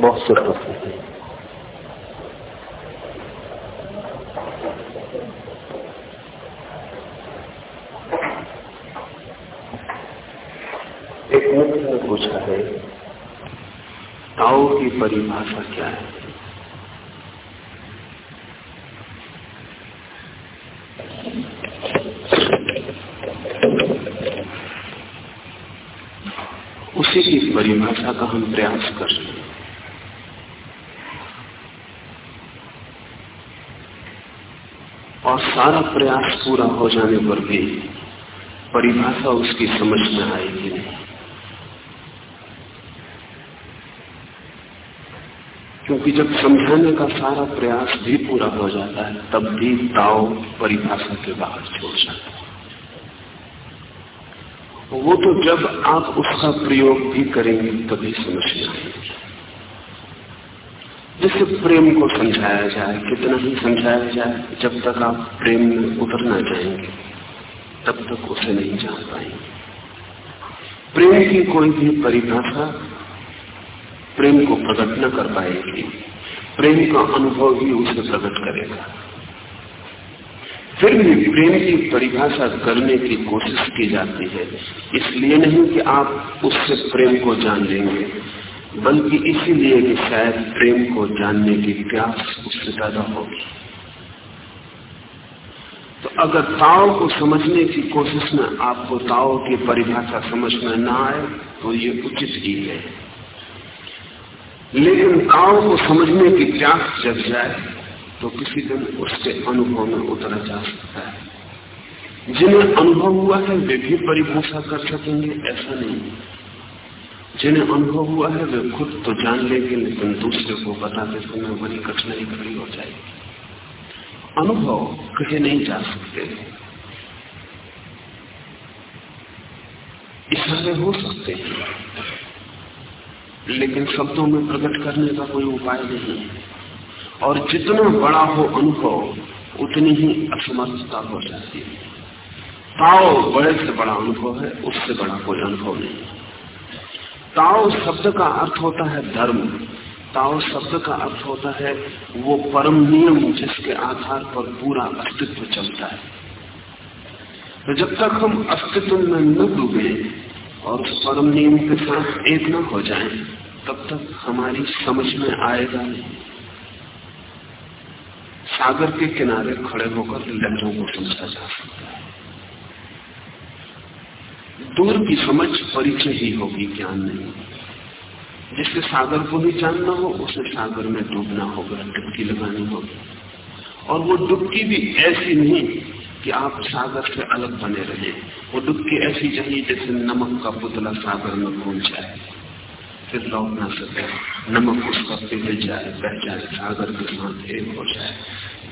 बहुत से प्रश्न हैं। एक मित्र ने पूछा है, ताओ की परिभाषा क्या है? उसी की परिभाषा का हम प्रयास कर रहे हैं और सारा प्रयास पूरा हो जाने पर भी परिभाषा उसकी समझ में आएगी नहीं। क्योंकि जब समझाने का सारा प्रयास भी पूरा हो जाता है, तब भी ताओ परिभाषा के बाहर छोड़ जाता है। वो तो जब आप उसका प्रयोग भी करेंगे, तभी समझ में आएगी। जैसे प्रेम को समझाया जाए, कितना ही समझाया जाए, जब तक आप प्रेम में उतरना चाहेंगे तब तक उसे नहीं जान पाएँगे। प्रेम की कोई भी परिभाषा प्रेम को प्रकट न कर पाएगी। प्रेम का अनुभव ही उसे प्रकट करेगा। फिर भी प्रेम की परिभाषा करने की कोशिश की जाती है, इसलिए नहीं कि आप उससे प्रेम को जान लेंगे। बल्कि इसीलिए कि शायद प्रेम को जानने की प्यास उससे ज़्यादा होगी। तो अगर ताओ को समझने की कोशिश में आपको ताओ की परिभाषा समझ में न आए तो ये उचित ही है। लेकिन ताओ को समझने की प्यास जग जाए तो किसी दिन उसके अनुभव में उतरा जा सकता है। जिन्हें अनुभव हुआ है, वे भी परिभाषा कर सकेंगे, ऐसा नहीं। जिन्हें अनुभव हुआ है, वे खुद तो जान लेंगे लेकिन दूसरे को बताते समय बड़ी कठिनाई खड़ी हो जाएगी। अनुभव कहे नहीं जा सकते। इशारे हो सकते हैं, लेकिन शब्दों में प्रकट करने का कोई उपाय नहीं है। और जितना बड़ा हो अनुभव, उतनी ही असमर्थता हो जाती है। ताओ बड़े से बड़ा अनुभव है, उससे बड़ा कोई अनुभव नहीं। ताओ शब्द का अर्थ होता है धर्म। ताओ शब्द का अर्थ होता है वो परम नियम जिसके आधार पर पूरा अस्तित्व चलता है। तो जब तक हम अस्तित्व में न डूबे और उस परम नियम के साथ एक न हो जाएँ, तब तक हमारी समझ में आएगा नहीं। सागर के किनारे खड़े होकर लहरों को समझा जा सकता है। दूर की समझ परिचय ही होगी, ज्ञान नहीं। जिससे सागर को भी जानना हो, उसे सागर में डूबना होगा, डुबकी लगानी होगी। और वो डुबकी भी ऐसी नहीं कि आप सागर से अलग बने रहे। वो डुबकी ऐसी चाहिए जैसे नमक का पुतला सागर में घूम जाए। फिर लौट ना सके। नमक उसका पिघल जाए, बह जाए, सागर के साथ एक हो जाए।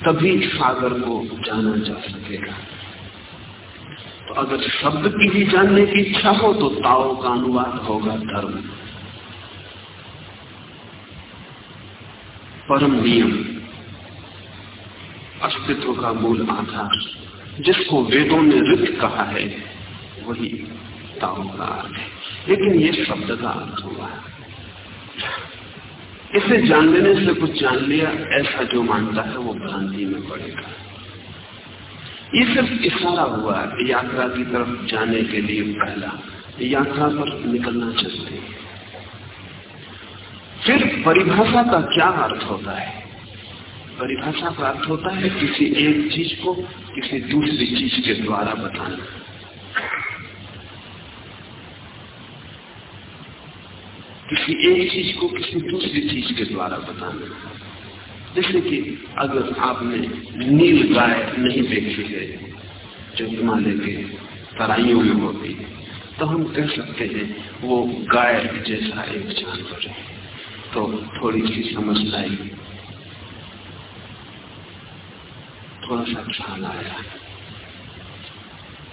तभी सागर को जाना जा सकेगा। तो अगर शब्द की भी जानने की इच्छा हो तो ताओ का अनुवाद होगा धर्म। परम नियम, अस्तित्व का मूल आधार, जिसको वेदों ने रित कहा है, वही ताओ का अर्थ है। लेकिन ये शब्द का अर्थ हुआ है। इसे जान लेने से कुछ जान लिया, ऐसा जो मानता है वो भ्रांति में पड़ेगा। ये सिर्फ़ इशारा हुआ है यात्रा की तरफ़ जाने के लिए पहला यात्रा पर निकलना चाहिए फिर परिभाषा का क्या अर्थ होता है? परिभाषा का अर्थ होता है किसी एक चीज़ को किसी दूसरी चीज़ के द्वारा बताना। किसी एक चीज़ को किसी दूसरी चीज़ के द्वारा बताना। जैसे कि अगर आपने नील गाय नहीं देखी है, जो हिमालय के तराइयों में होती है तो हम कह सकते हैं वो गाय जैसा एक जानवर है। तो थोड़ी सी समझ लाई। थोड़ा सा ख्याल आया।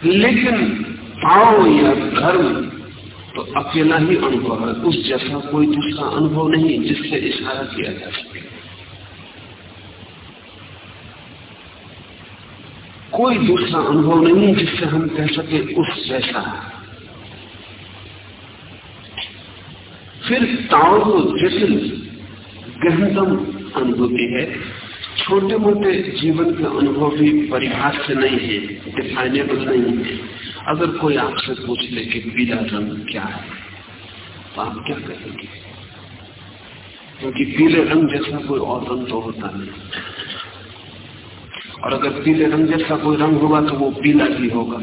लेकिन पाओ या धर्म तो अकेला ही अनुभव है। उस जैसा कोई दूसरा अनुभव नहीं जिससे इशारा किया जा सके। कोई दूसरा अनुभव नहीं जिससे हम कह सके उस जैसा। फिर ताओ को जटिल गहनतम अनुभूति है छोटे मोटे जीवन के अनुभव भी परिभाष से नहीं है डिफाइनेबल नहीं है। अगर कोई आपसे पूछ ले कि पीला रंग क्या है तो आप क्या कहेंगे? क्योंकि पीले रंग जैसा कोई और रंग तो होता नहीं। और अगर पीले रंग जैसा कोई रंग होगा तो वो पीला ही होगा।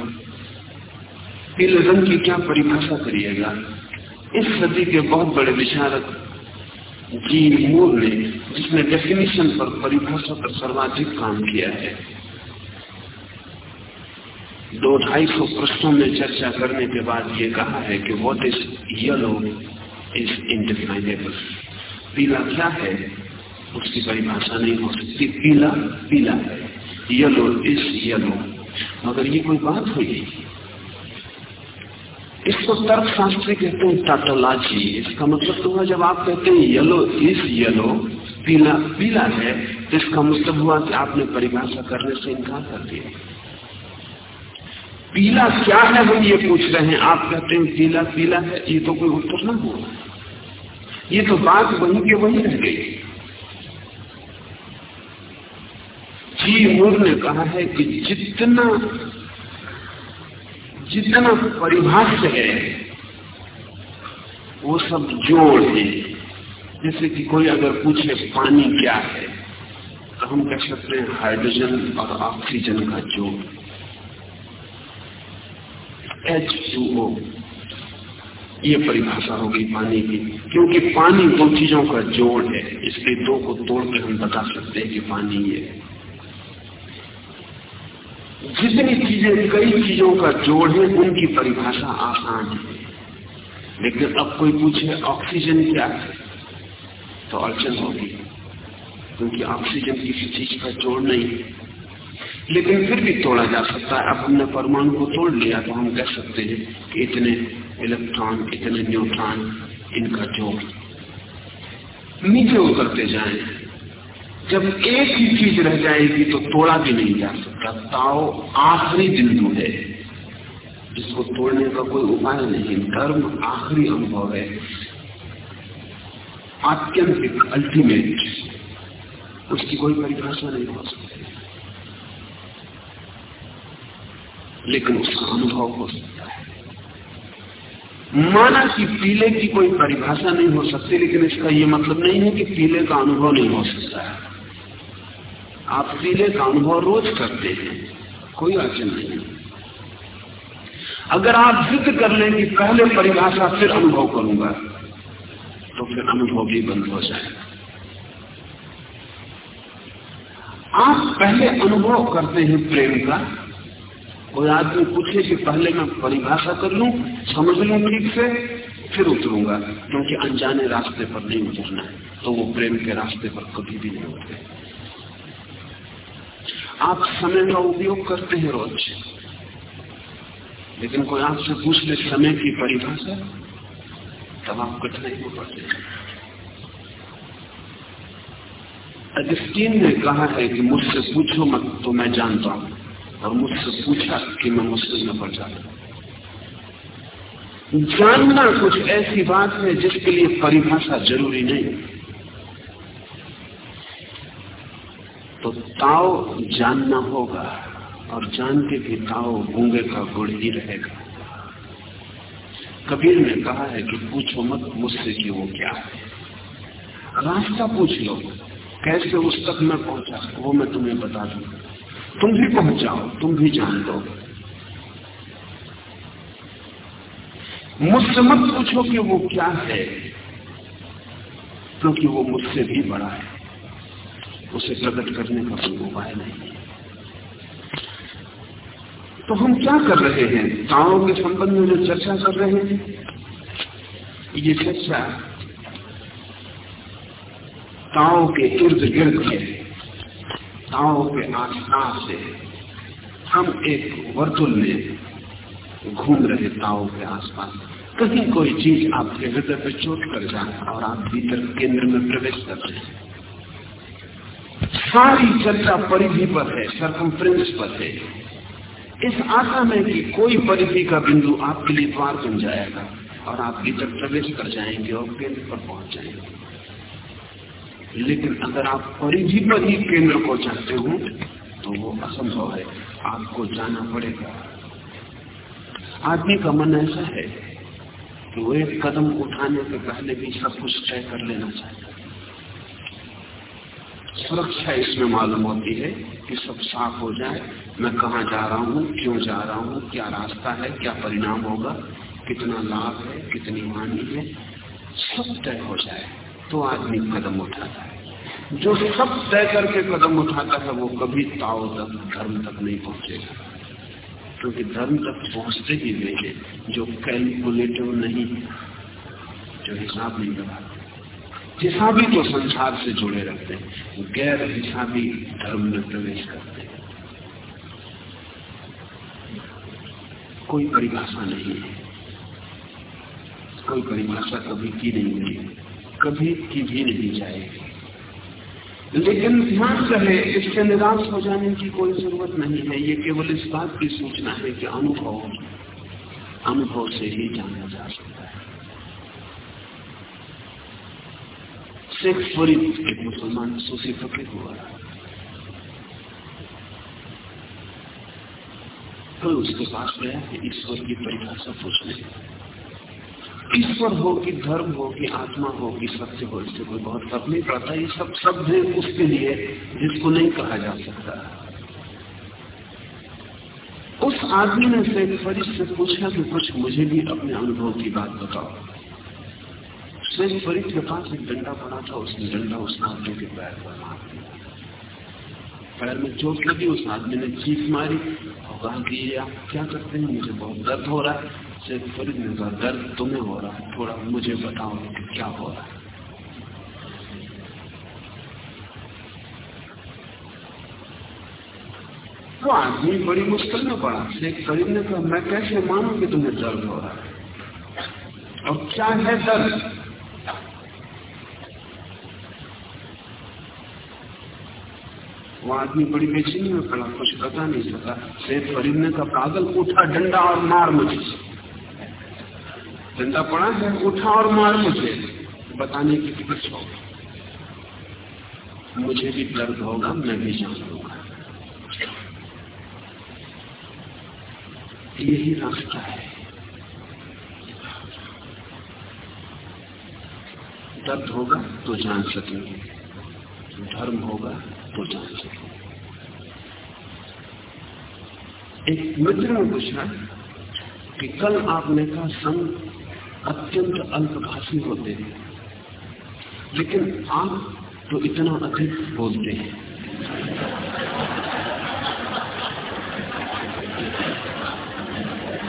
पीले रंग की क्या परिभाषा करिएगा? इस सदी के बहुत बड़े विचारक जी मूर ने, जिसने डेफिनेशन पर परिभाषा पर सर्वाधिक काम किया है, दो ढाई सौ प्रश्नों में चर्चा करने के बाद ये कहा है कि what is yellow is indefinable पीला क्या है? उसकी परिभाषा नहीं हो सकती। पीला पीला है। Yellow is yellow. मगर ये कोई बात हुई? इसको तर्क शास्त्री कहते हैं टाटोलॉजी इसका मतलब तो हुआ जब आप कहते हैं येलो इज़ येलो, पीला पीला है तो इसका मतलब हुआ कि आपने परिभाषा करने से इनकार कर दिया। पीला क्या है हम ये पूछ रहे हैं? आप कहते हैं पीला पीला है, ये तो कोई उत्तर ना हुआ। ये तो बात वही के वही रह गई। जी मूर ने कहा है कि जितना जितना परिभाष्य है, वो सब जोड़ है। जैसे कि कोई अगर पूछे पानी क्या है तो हम कह सकते हैं हाइड्रोजन और ऑक्सीजन का जोड़। एच ओ ये परिभाषा होगी पानी की, क्योंकि पानी दो चीज़ों का जोड़ है। इसलिए दो को तोड़ के हम बता सकते हैं कि पानी ये है। जितनी चीज़ें, कई चीज़ों का जोड़ है, उनकी परिभाषा आसान है। लेकिन अब कोई पूछे, ऑक्सीजन क्या है? तो अड़चन होगी, क्योंकि ऑक्सीजन किसी चीज़ का जोड़ नहीं है। लेकिन फिर भी तोड़ा जा सकता है। अब हमने परमाणु को तोड़ लिया तो हम कह सकते हैं कि इतने इलेक्ट्रॉन, इतने न्यूट्रॉन, इनका जोड़। नीचे उतरते जाए। जब एक ही चीज़ रह जाएगी तो तोड़ा भी नहीं जा सकता। ताओ आखिरी बिंदु है जिसको तोड़ने का कोई उपाय नहीं धर्म आखिरी अनुभव है। आत्यंतिक अल्टीमेट उसकी कोई परिभाषा नहीं हो सकती। लेकिन उसका अनुभव हो सकता है। माना कि पीले की कोई परिभाषा नहीं हो सकती, लेकिन इसका यह मतलब नहीं है कि पीले का अनुभव नहीं हो सकता है। आप पीले का अनुभव रोज करते हैं। कोई अड़चन नहीं। अगर आप जिद कर लें कि पहले परिभाषा फिर अनुभव करूँगा तो फिर अनुभव भी बंद हो जाएगा। आप पहले अनुभव करते हैं प्रेम का, कोई आदमी पूछे कि पहले मैं परिभाषा कर लू, समझ लू ठीक से, फिर उतरूँगा, क्योंकि अनजाने रास्ते पर नहीं उतरना है तो वो प्रेम के रास्ते पर कभी भी नहीं उतरे आप समय का उपयोग करते हैं रोज। लेकिन कोई आपसे पूछ ले समय की परिभाषा, तब आप कठिनाई में पड़ते अगस्तीन ने कहा है कि मुझसे पूछो मत तो मैं जानता हूँ। और मुझसे पूछा कि मैं मुश्किल में पड़ जाता जानना कुछ ऐसी बात है जिसके लिए परिभाषा ज़रूरी नहीं। तो ताओ जानना होगा और जान के भी ताओ गूँगे का गुड़ ही रहेगा। कबीर ने कहा है कि पूछो मत मुझसे कि वो क्या है। रास्ता पूछ लो, कैसे उस तक मैं पहुँचा वो मैं तुम्हें बता दू। तुम भी पहुँच जाओ तुम भी जान दो मुझसे मत पूछो कि वो क्या है, क्योंकि तो वो मुझसे भी बड़ा है। उसे प्रकट करने का कोई उपाय नहीं। तो हम क्या कर रहे हैं? ताओं के संबंध में जो चर्चा कर रहे हैं, ये चर्चा ताओं के इर्द गिर्द है। ताओं के आसपास से हम एक वर्तुल में घूम रहे ताओं के आसपास। कहीं कोई चीज़ आपके हृदय पर चोट कर जाए और आप भीतर केंद्र में प्रवेश कर रहे हैं। सारी चर्चा परिधि पर है सरकमफ्रेंस पर है। इस आशा में कि कोई परिधि का बिंदु आपके लिए द्वार बन जाएगा और आप भीतर प्रवेश कर जाएँगे और केंद्र पर पहुँच जाएँगे। लेकिन अगर आप परिधि पर ही केंद्र को चाहते हो तो वो असंभव है। आपको जाना पड़ेगा। आदमी का मन ऐसा है कि वो एक कदम उठाने के पहले भी सब कुछ तय कर लेना चाहता है। सुरक्षा इसमें मालूम होती है कि सब साफ़ हो जाए। मैं कहा जा रहा हूँ, क्यों जा रहा हूँ, क्या रास्ता है, क्या परिणाम होगा, कितना लाभ है, कितनी हानि है, सब तय हो जाए तो आदमी कदम उठाता है। जो सब तय करके कदम उठाता है, वो कभी ताओ तक, धर्म तक नहीं पहुंचेगा। क्योंकि तो धर्म तक पहुँचते ही वे जो कैलकुलेटिव नहीं, जो हिसाब नहीं लगाते। हिसाबी तो संसार से जुड़े रहते हैं गैर हिसाबी धर्म में प्रवेश करते हैं। कोई परिभाषा नहीं है। कोई परिभाषा कभी की नहीं हुई, कभी की भी नहीं जाएगी। लेकिन ध्यान रहे, इससे निराश हो जाने की कोई ज़रूरत नहीं है। ये केवल इस बात की सूचना है कि अनुभव अनुभव से ही जाना जा सकता है। शेख फरीद एक मुसलमान सूफी फकीर हुआ तो उसके पास गया कि ईश्वर की परिभाषा पूछने ईश्वर हो कि धर्म हो कि आत्मा हो कि सत्य हो इससे कोई बहुत फ़र्क नहीं पड़ता ये सब शब्द है उसके लिए जिसको नहीं कहा जा सकता उस आदमी ने शेख फरीद से पूछा कि कुछ मुझे भी अपने अनुभव की बात बताओ शेख फरीद के पास एक डंडा पड़ा था, उसने डंडा उस आदमी के पैर पर मार दिया। पैर में चोट लगी, उस आदमी ने चीख मारी और कहा कि आप क्या करते हैं? मुझे बहुत दर्द हो रहा है। शेख फरीद ने कहा, दर्द तुम्हें हो रहा है, थोड़ा मुझे बताओ कि क्या हो रहा है? वो आदमी बड़ी मुश्किल में पड़ा। शेख फरीद ने कहा, मैं कैसे मानू कि तुम्हें दर्द हो रहा है? और क्या है दर्द? वो आदमी बड़ी बेचैनी में पड़ा कुछ बता नहीं सका सेठ खरीदने का पागल, उठा डंडा और मार मुझे। डंडा पड़ा है, उठा और मार मुझे। बताने की कुछ हो मुझे भी दर्द होगा, मैं भी जान लूँगा। यही रास्ता है। दर्द होगा तो जान सकेंगे। धर्म होगा तो जान एक मित्र ने पूछा कि कल आपने कहा संत अत्यंत अल्पभाषी होते हैं, लेकिन आप तो इतना अधिक बोलते हैं।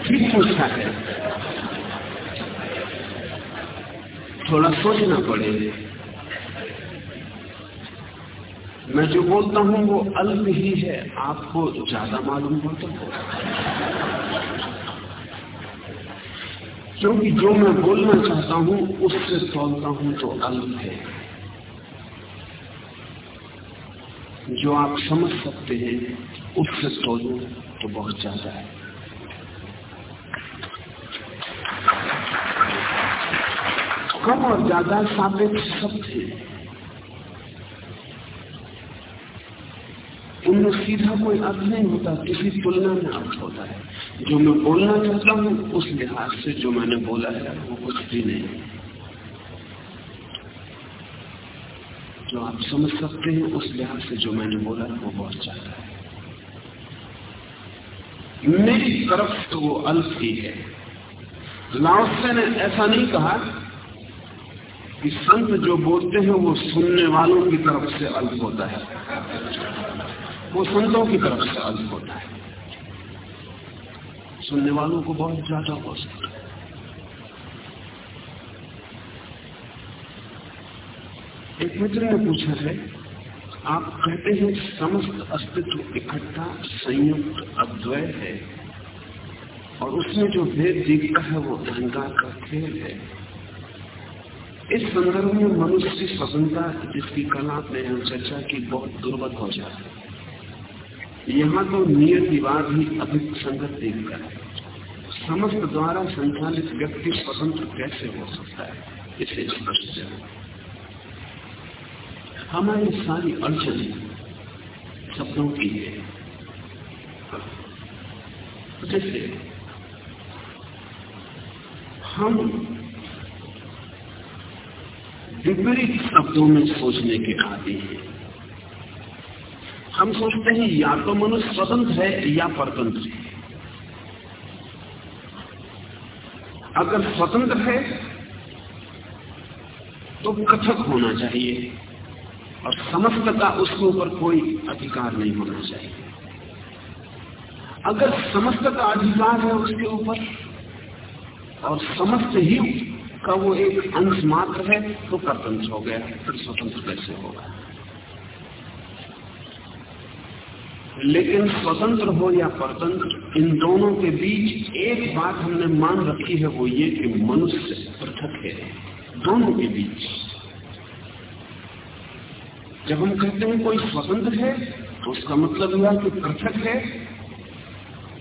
ठीक पूछा है, थोड़ा सोचना पड़ेगा। मैं जो बोलता हूँ वो अल्प ही है। आपको ज़्यादा मालूम होता है। क्योंकि जो मैं बोलना चाहता हूँ, उससे तोलता हूँ तो अल्प है। जो आप समझ सकते हैं, उससे तोलो तो बहुत ज़्यादा है। कम और ज़्यादा सापेक्ष शब्द है। उनमें सीधा कोई अर्थ नहीं होता, किसी तुलना में अर्थ होता है। जो मैं बोलना चाहता हूँ, उस लिहाज से जो मैंने बोला है, वो कुछ भी नहीं। जो आप समझ सकते हैं, उस लिहाज से जो मैंने बोला है, वो बहुत ज़्यादा है। मेरी तरफ़ तो वो अल्प ही है। लाओसे ने ऐसा नहीं कहा कि संत जो बोलते हैं, वो सुनने वालों की तरफ़ से अल्प होता है। वो संतों की तरफ़ से अल्प होता है। सुनने वालों को बहुत ज़्यादा हो सकता है। एक मित्र ने पूछा है, आप कहते हैं समस्त अस्तित्व इकट्ठा, संयुक्त अद्वय है, और उसमें जो भेद दिखता है वो अहंकार का खेल है। इस संदर्भ में मनुष्य की स्वतंत्रता जिसकी कला हम चर्चा की बहुत दुर्बल हो जाती है। यहाँ तो नियतिवाद ही अधिक संगत देखता है। समस्त द्वारा संचालित व्यक्ति स्वतंत्र कैसे हो सकता है, इसे स्पष्ट हमारी सारी अड़चन शब्दों की है। जैसे हम विपरीत शब्दों में सोचने के आदि हैं। हम सोचते हैं, या तो मनुष्य स्वतंत्र है, या परतंत्र है। अगर स्वतंत्र है तो कथक होना चाहिए, और समस्त का उसके ऊपर कोई अधिकार नहीं होना चाहिए। अगर समस्त का अधिकार है उसके ऊपर, और समस्त ही का वो एक अंश मात्र है तो परतंत्र हो गया, फिर स्वतंत्र कैसे होगा? लेकिन स्वतंत्र हो या परतंत्र, इन दोनों के बीच एक बात हमने मान रखी है, वो ये कि मनुष्य पृथक है, दोनों के बीच। जब हम कहते हैं कोई स्वतंत्र है तो उसका मतलब हुआ कि पृथक है,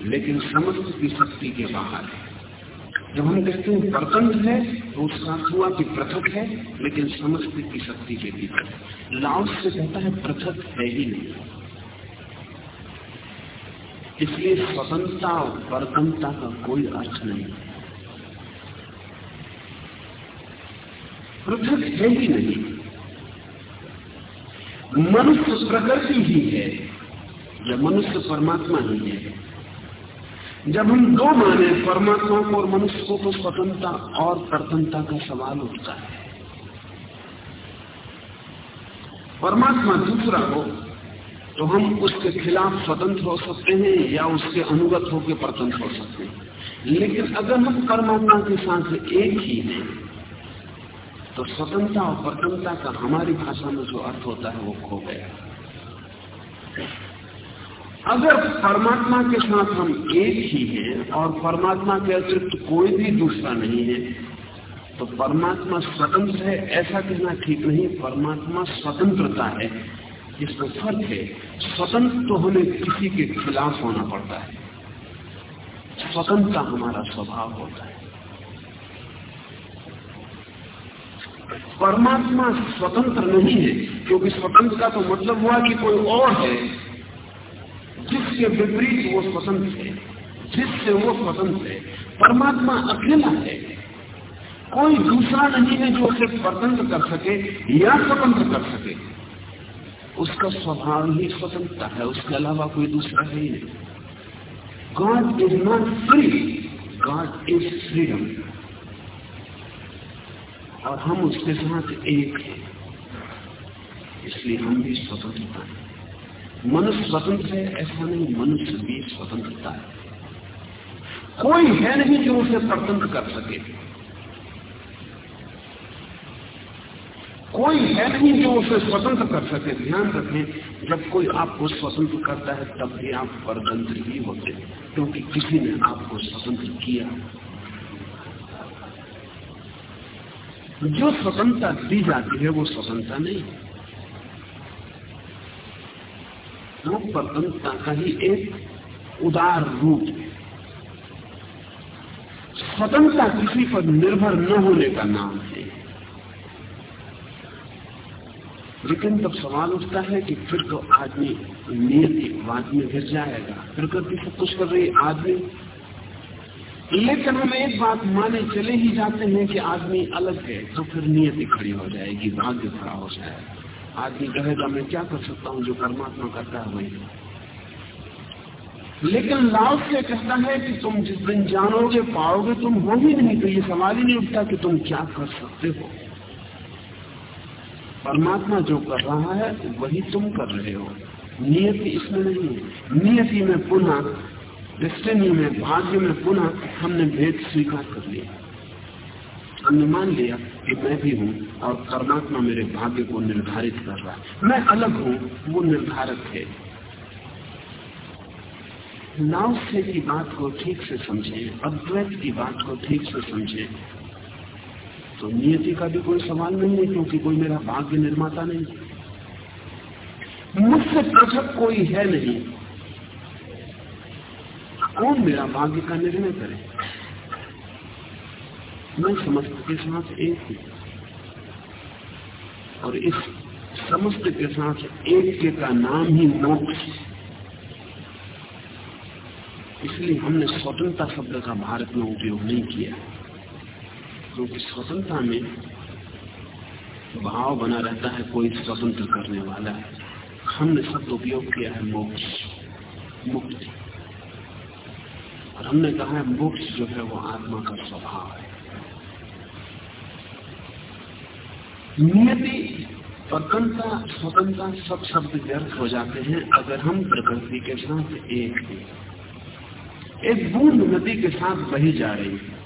लेकिन समस्त की शक्ति के बाहर है। जब हम कहते हैं परतंत्र है तो उसका हुआ कि पृथक है, लेकिन समस्त की शक्ति के भीतर। लाउस से कहता है पृथक है ही नहीं। इसलिए स्वतंत्रता और परतंत्रता का कोई अर्थ नहीं। पृथक है ही नहीं। मनुष्य प्रकृति ही है, या मनुष्य परमात्मा ही है। जब हम दो माने, परमात्मा को और मनुष्य को तो स्वतंत्रता और परतंत्रता का सवाल उठता है। परमात्मा दूसरा हो तो हम उसके खिलाफ स्वतंत्र हो सकते हैं या उसके अनुगत होकर परतंत्र हो सकते हैं। लेकिन अगर हम परमात्मा के साथ एक ही हैं तो स्वतंत्रता और परतंत्रता का हमारी भाषा में जो अर्थ होता है वो खो गया। अगर परमात्मा के साथ हम एक ही हैं और परमात्मा के अतिरिक्त कोई भी दूसरा नहीं है तो परमात्मा स्वतंत्र है, ऐसा कहना ठीक नहीं। परमात्मा स्वतंत्रता है। इसमें फ़र्क है, स्वतंत्र तो हमें किसी के खिलाफ होना पड़ता है। स्वतंत्रता हमारा स्वभाव होता है। परमात्मा स्वतंत्र नहीं है, क्योंकि स्वतंत्र का तो मतलब हुआ कि कोई और है, जिसके विपरीत वो स्वतंत्र है, जिससे वो स्वतंत्र है। परमात्मा अकेला है। कोई दूसरा नहीं है जो उसे स्वतंत्र कर सके या स्वतंत्र कर सके। उसका स्वभाव ही स्वतंत्रता है उसके अलावा कोई दूसरा है ही नहीं। God is not free God is freedom और हम उसके साथ एक हैं। इसलिए हम भी स्वतंत्रता है। मनुष्य स्वतंत्र है, ऐसा नहीं, मनुष्य भी स्वतंत्रता है। कोई है नहीं जो उसे स्वतंत्र कर सके। कोई है नहीं जो उसे स्वतंत्र कर सके। ध्यान रखें जब कोई आपको स्वतंत्र करता है, तब भी आप परतंत्र ही होते हैं, क्योंकि किसी ने आपको स्वतंत्र किया। जो स्वतंत्रता दी जाती है, वो स्वतंत्रता नहीं वो परतंत्रता का ही एक उदार रूप है। स्वतंत्रता किसी पर निर्भर न होने का नाम है। लेकिन तब सवाल उठता है कि फिर तो आदमी नियतिवाद में गिर जाएगा। प्रकृति सब कुछ कर रही आदमी। लेकिन हम एक बात माने चले ही जाते हैं कि आदमी अलग है तो फिर नियति खड़ी हो जाएगी, भाग्य खड़ा हो जाएगा। आदमी कहेगा, मैं क्या कर सकता हूँ जो परमात्मा करता है वही। लेकिन लाभ से कहता है कि तुम जिस दिन जानोगे, पाओगे, तुम हो ही नहीं तो ये सवाल ही नहीं उठता कि तुम क्या कर सकते हो। परमात्मा जो कर रहा है, वही तुम कर रहे हो। नियति इसमें नहीं है। नियति में पुनः डिस्टनी में, भाग्य में पुनः हमने भेद स्वीकार कर लिया। हमने मान लिया कि मैं भी हूँ और परमात्मा मेरे भाग्य को निर्धारित कर रहा है। मैं अलग हूँ, वो निर्धारक है। नाव से की बात को ठीक से समझें, अद्वैत की बात को ठीक से समझें। तो नियति का भी कोई सवाल नहीं है, क्योंकि कोई मेरा भाग्य निर्माता नहीं मुझसे पृथक कोई है नहीं। कौन मेरा भाग्य का निर्णय करे? मैं समस्त के साथ एक हूँ। और इस समस्त के साथ एक के का नाम ही मोक्ष। इसलिए हमने स्वतंत्रता शब्द का भारत में उपयोग नहीं किया। क्योंकि स्वतंत्रता में भाव बना रहता है, कोई स्वतंत्र करने वाला है। हमने शब्द उपयोग किया है, मोक्ष। मुक्ति। और हमने कहा है, मोक्ष जो है वो आत्मा का स्वभाव है। नियति स्वतंत्रता स्वतंत्रता सब शब्द व्यर्थ हो जाते हैं अगर हम प्रकृति के साथ एक हैं। एक बूंद नदी के साथ बही जा रही है।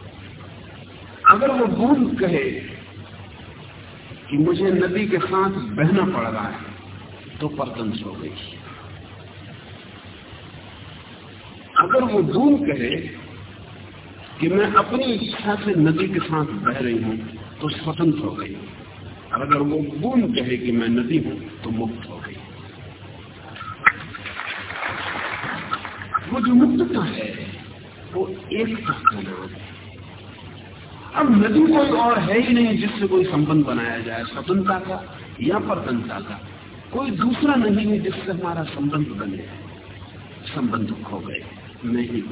अगर वो बूंद कहे कि मुझे नदी के साथ बहना पड़ रहा है तो परतंत्र हो गई। अगर वो बूंद कहे कि मैं अपनी इच्छा से नदी के साथ बह रही हूँ तो स्वतंत्र हो गई। और अगर वो बूंद कहे कि मैं नदी हूँ तो मुक्त हो गई। वो जो मुक्तता है, वो एकता का नाम है। अब नदी कोई और है ही नहीं जिससे कोई संबंध बनाया जाए, स्वतंत्रता का या परतंत्रता का। कोई दूसरा नहीं है जिससे हमारा संबंध बने। संबंध खो गए। नहीं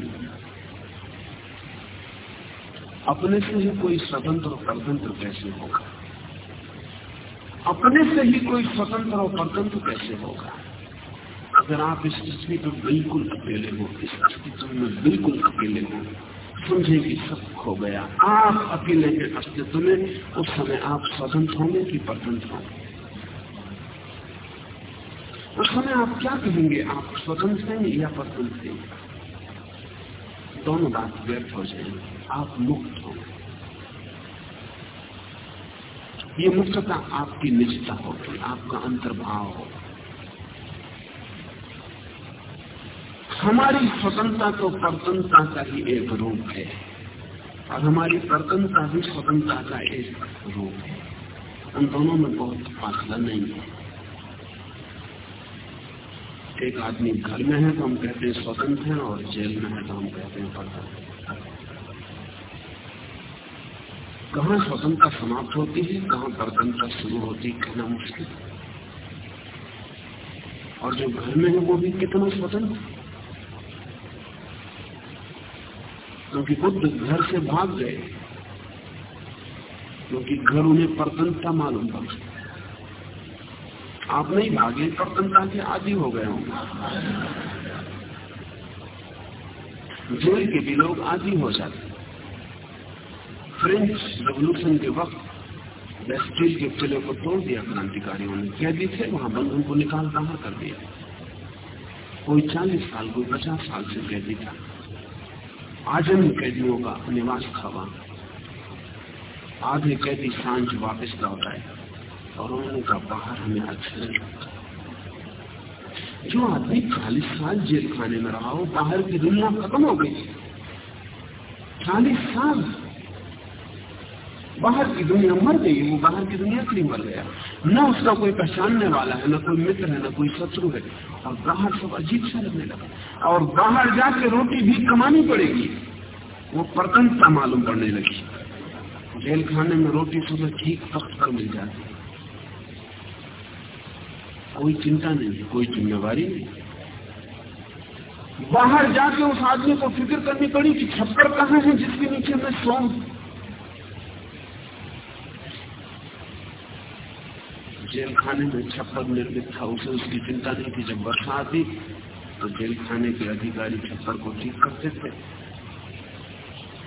अपने से ही कोई स्वतंत्र और परतंत्र कैसे होगा? अपने से ही कोई स्वतंत्र और परतंत्र कैसे होगा? अगर आप इस पृथ्वी पर बिल्कुल अकेले हो, इस अस्तित्व में बिल्कुल अकेले हो समझे कि सब खो गया। आप अकेले के अस्तित्व में उस समय आप स्वतंत्र होंगे कि परतंत्र होंगे उस समय आप क्या कहेंगे? आप स्वतंत्र हैं या परतंत्र हैं? दोनों बात व्यर्थ हो जाएँगे। आप मुक्त होंगे ये मुक्तता आपकी निजता होगी, आपका अंतर्भाव होगा। हमारी स्वतंत्रता तो परतंत्रता का ही एक रूप है। और हमारी परतंत्रता भी स्वतंत्रता का एक रूप है। उन दोनों में बहुत फासला नहीं है। एक आदमी घर में है तो हम कहते हैं स्वतंत्र है, और जेल में है तो हम कहते हैं परतंत्र। कहा स्वतंत्रता समाप्त होती है, कहा परतंत्रता शुरू होती है, कहना मुश्किल। और जो घर में है, वो भी कितना स्वतंत्र? क्योंकि बुद्ध घर से भाग गए। क्योंकि घर उन्हें परतंत्रता मालूम पड़ा। आप नहीं भागे परतंत्रता के आदि हो गए होंगे। जेल के भी लोग आदि हो जाते। फ्रेंच रेवोल्यूशन के वक्त बेस्टिल के किले को तोड़ दिया क्रांतिकारियों ने कैदी थे, वहाँ बंद उनको निकाल बाहर कर दिया। कोई चालीस साल, कोई पचास साल से कैदी था। आज़म कैदियों का निवास वहाँ आधे कैदी साँझ वापस लौट आए और उन्होंने कहा, बाहर हमें अच्छा नहीं लगता जो आदमी चालीस साल जेल खाने में रहा हो, बाहर की दुनिया खत्म हो गई। चालीस साल बाहर की दुनिया मर गई, वो बाहर की दुनिया के लिए मर गया। न उसका कोई पहचानने वाला है, न कोई मित्र है, न कोई शत्रु है। और बाहर सब अजीब सा लगने लगा। और बाहर जाके रोटी भी कमानी पड़ेगी, वो प्रतंत्रता मालूम पड़ने लगी। जेल खाने में रोटी सुबह ठीक वक्त पर मिल जाती। कोई चिंता नहीं कोई जिम्मेवारी नहीं। बाहर जाके उस आदमी को फ़िक्र करनी पड़ी कि छप्पर कहाँ है जिसके नीचे मैं सोऊं। जेल खाने में छप्पर निर्मित था उसे उसकी चिंता नहीं थी जब वर्षा आती तो जेल खाने के अधिकारी छप्पर को ठीक करते थे।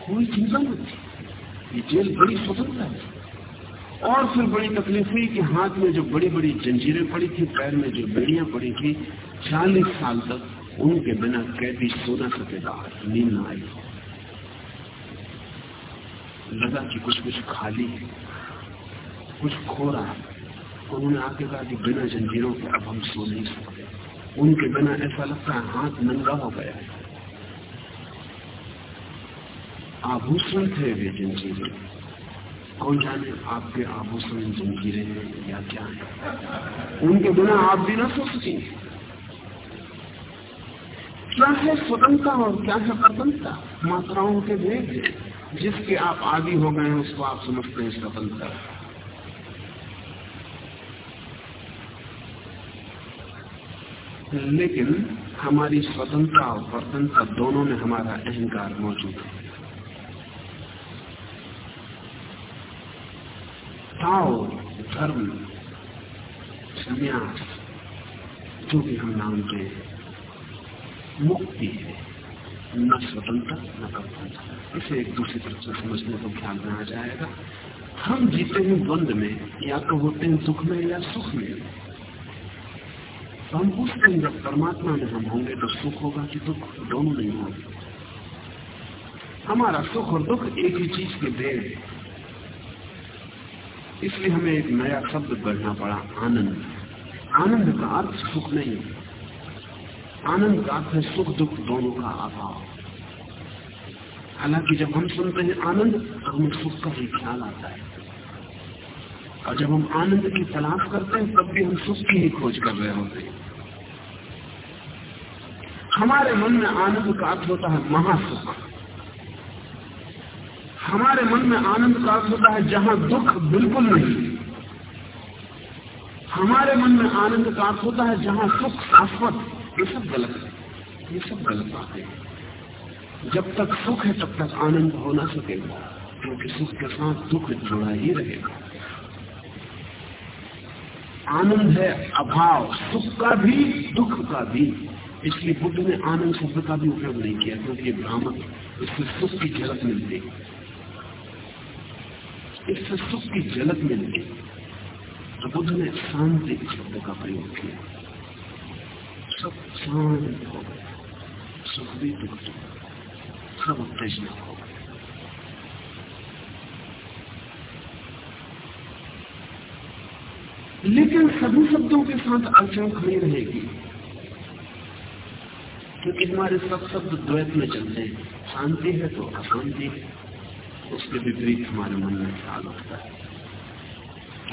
कोई चिंता नहीं थी। ये जेल बड़ी स्वतंत्र है और फिर बड़ी तकलीफ़ हुई कि हाथ में जो बड़ी बड़ी जंजीरें पड़ी थी, पैर में जो बेड़ियाँ पड़ी थी, चालीस साल तक उनके बिना कैदी सो न सके बाहर नींद आई। लगा कि कुछ कुछ खाली है, कुछ खो रहा है। उन्होंने आके कहा कि बिना जंजीरों के अब हम सो नहीं सकते। उनके बिना ऐसा लगता है हाथ नंगा हो गया है। आभूषण थे वे जंजीरें। कौन जाने आपके आभूषण जंजीरें हैं या क्या है? उनके बिना आप भी ना सो सकेंगे क्या है स्वतंत्रता और क्या है स्वतंत्रता मात्राओं के भेद जिसके आप आदि हो गए हैं, उसको आप समझते हैं स्वतंत्रता। लेकिन हमारी स्वतंत्रता और स्वतंत्रता दोनों में हमारा अहंकार मौजूद है। ताओ, धर्म, संन्यास, जो भी हम नाम दें मुक्ति है, न स्वतंत्र न स्वतंत्र इसे एक दूसरी तरफ़ से समझने को ख्याल में आ जाएगा। हम जीते हैं द्वंद में, या तो होते हैं दुख में या सुख में। तो हम पूछते हैं जब परमात्मा में हम होंगे तो सुख होगा कि दुख दोनों नहीं होंगे हमारा सुख और दुख एक ही चीज़ के भेद इसलिए हमें एक नया शब्द गढ़ना पड़ा, आनंद। आनंद का अर्थ सुख नहीं आनंद का अर्थ है सुख, दुख दोनों का अभाव। हालाँकि जब हम सुनते हैं आनंद तो हमें सुख का ही ख्याल आता है। और जब हम आनंद की तलाश करते हैं, तब भी हम सुख की ही खोज कर रहे होते हैं। हमारे मन में आनंद का अर्थ होता है महासुख। हमारे मन में आनंद का अर्थ होता है जहाँ दुख बिल्कुल नहीं। हमारे मन में आनंद का अर्थ होता है जहाँ सुख, शाश्वत, ये सब गलत है। ये सब गलत बातें हैं। जब तक सुख है, तब तक आनंद हो ना सकेगा, क्योंकि सुख के साथ दुख जुड़ा ही रहेगा। आनंद है अभाव, सुख का भी, दुख का भी। इसलिए बुद्ध ने आनंद शब्द का भी उपयोग नहीं किया, क्योंकि भ्रामक इससे सुख की झलक मिलती इससे सुख की झलक मिलती तो बुद्ध ने शांति शब्द का प्रयोग किया। सब शांत हो गया सुख भी दुख सब उत्तेजना हो गया लेकिन सभी शब्दों के साथ अड़चन खड़ी रहेगी। क्योंकि हमारे सब शब्द द्वैत में चलते हैं। शांति है तो अशांति है। उसके विपरीत हमारे मन में ख्याल उठता है।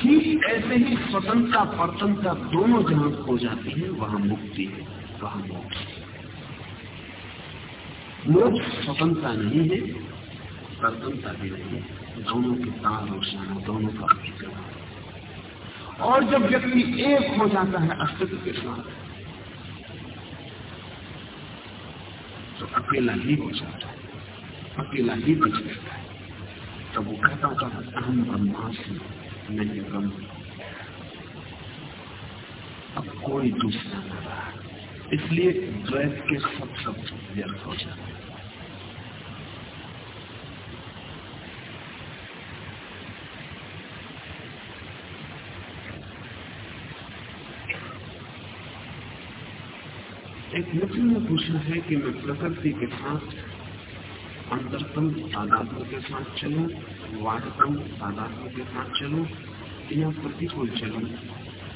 ठीक ऐसे ही स्वतंत्रता, परतंत्रता दोनों जहाँ खो जाती है, वहाँ मुक्ति है, वहाँ मोक्ष मोक्ष स्वतंत्रता नहीं है, परतंत्रता भी नहीं है। दोनों के तार रोशाना दोनों का और जब व्यक्ति एक हो जाता है, अस्तित्व के साथ तो अकेला ही हो जाता है अकेला ही बच जाता है तब वो कहता था अहम ब्रह्मास्म नहीं ब्रह्म अब कोई दूसरा न रहा इसलिए द्वैत के सब शब्द व्यर्थ हो जाते हैं एक मित्र ने पूछा है कि मैं प्रकृति के साथ, अंतरतम तादात्म के साथ चलूँ वादतम तादात्म के साथ चलूँ, या प्रतिकूल चलूँ?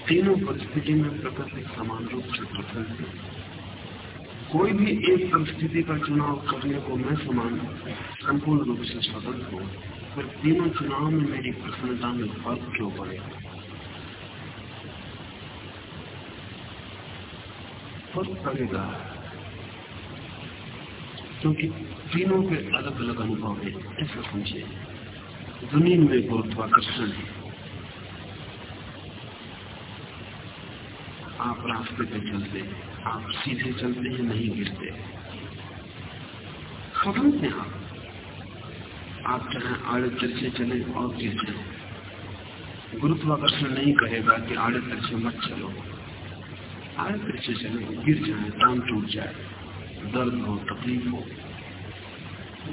तीनों परिस्थिति में प्रकृति समान रूप से प्रसन्न है। कोई भी एक परिस्थिति का चुनाव करने को मैं समान, संपूर्ण रूप से स्वतंत्र हूँ, पर तीनों चुनाव में मेरी प्रसन्नता में फ़र्क क्यों पड़ेगा फ़र्क पड़ेगा। क्योंकि तीनों के अलग अलग अनुभव है, ऐसा समझे ज़मीन में गुरुत्वाकर्षण है। आप रास्ते पे चलते आप सीधे चलते हैं, नहीं गिरते। स्वतंत्र हैं आप। आप चाहे आड़े तिरछे चले और गिर जाए। गुरुत्वाकर्षण नहीं कहेगा कि आड़े तिरछे मत चलो। आड़े तिरछे चले गिर जाए टांग टूट जाए, दर्द हो, तकलीफ़ हो।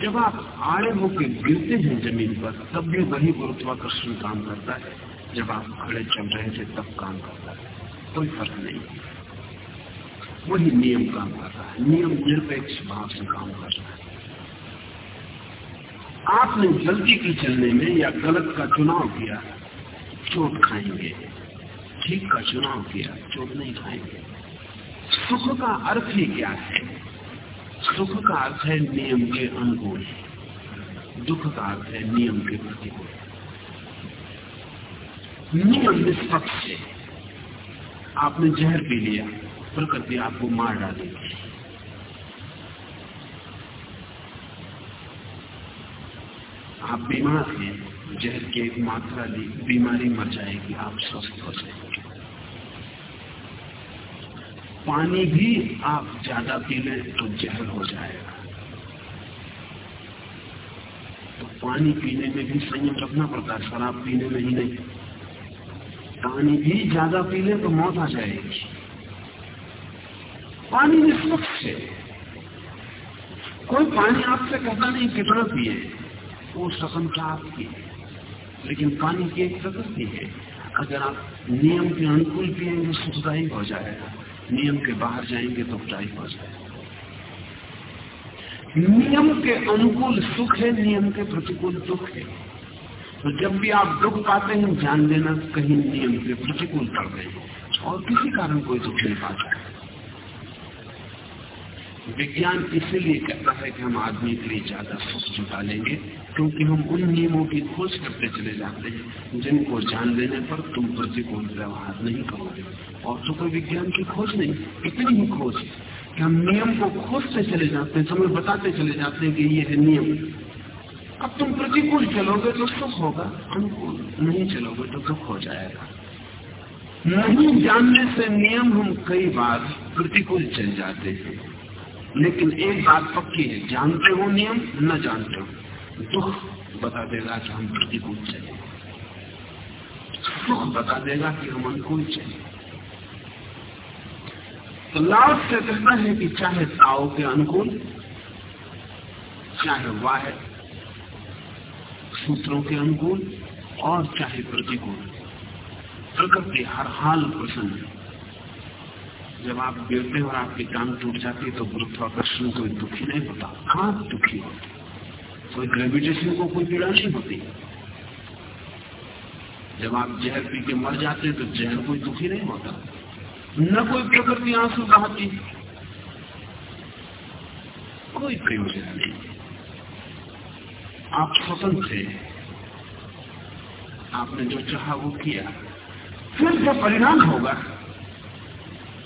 जब आप आड़े होकर गिरते हैं ज़मीन पर, तब भी वही गुरुत्वाकर्षण काम करता है। जब आप खड़े चल रहे थे तब काम करता है। कोई फ़र्क नहीं। वही नियम काम कर रहा है। नियम निरपेक्ष भाव से काम कर रहा है। आपने गलती की चलने में या गलत का चुनाव किया, चोट खाएँगे। ठीक का चुनाव किया, चोट नहीं खाएँगे। सुख का अर्थ ही क्या है? सुख का अर्थ है नियम के अनुकूल। दुख का अर्थ है नियम के प्रतिकूल। नियम निष्पक्ष है। आपने जहर पी लिया, प्रकृति आपको मार डालेगी। आप बीमार हैं, जहर की एक मात्रा ली, बीमारी मर जाएगी, आप स्वस्थ हो जाएँगे। पानी भी आप ज़्यादा पी लें तो जहर हो जाएगा। तो पानी पीने में भी संयम रखना पड़ता है, शराब पीने में ही नहीं। पानी भी ज़्यादा पी ले तो मौत आ जाएगी। पानी निष्पक्ष है। कोई पानी आपसे कहता नहीं कितना पिए, वो स्वतंत्रता आपकी है? लेकिन पानी की एक प्रकृति है। अगर आप नियम के अनुकूल पिएँगे सुखदायी हो जाएगा। नियम के बाहर जाएँगे तो बुराई हो जाएगा। नियम के अनुकूल सुख है, नियम के प्रतिकूल दुख है। तो जब भी आप दुख पाते हैं, जान लेना कहीं नियम के प्रतिकूल पड़ गए। और किसी कारण कोई दुख नहीं पाता। विज्ञान इसीलिए कहता है कि हम आदमी के लिए ज़्यादा सुख जुटा लेंगे, क्योंकि हम उन नियमों की खोज करते चले जाते हैं, जिनको जान लेने पर तुम प्रतिकूल व्यवहार नहीं करोगे। और तो कोई विज्ञान की खोज नहीं, इतनी ही खोज कि हम नियम को खोजते चले जाते हैं, समय बताते चले जाते हैं कि ये है नियम। अब तुम प्रतिकूल चलोगे तो सुख होगा अनुकूल नहीं चलोगे तो दुख हो जाएगा। नहीं जानने से नियम हम कई बार प्रतिकूल चल जाते हैं। लेकिन एक बात पक्की है, जानते हो नियम, न जानते हो। दुख बता देगा कि हम प्रतिकूल चले सुख बता देगा कि हम अनुकूल चले तो लाभ से कहना है कि चाहे ताओ के अनुकूल, चाहे वाह सूत्रों के अनुकूल और चाहे प्रतिकूल, प्रकृति हर हाल प्रसन्न है। जब आप गिरते हैं और आपकी टांग टूट जाती है तो गुरुत्वाकर्षण कोई दुखी नहीं होता हाँ दुखी होती? कोई ग्रेविटेशन को कोई पीड़ा नहीं होती। जब आप जहर पी के मर जाते हैं तो जहर कोई दुखी नहीं होता। न कोई प्रकृति आँसू बहाती। कोई प्रयोजन नहीं। आप स्वतंत्र थे आपने जो चाहा वो किया। फिर जो परिणाम होगा?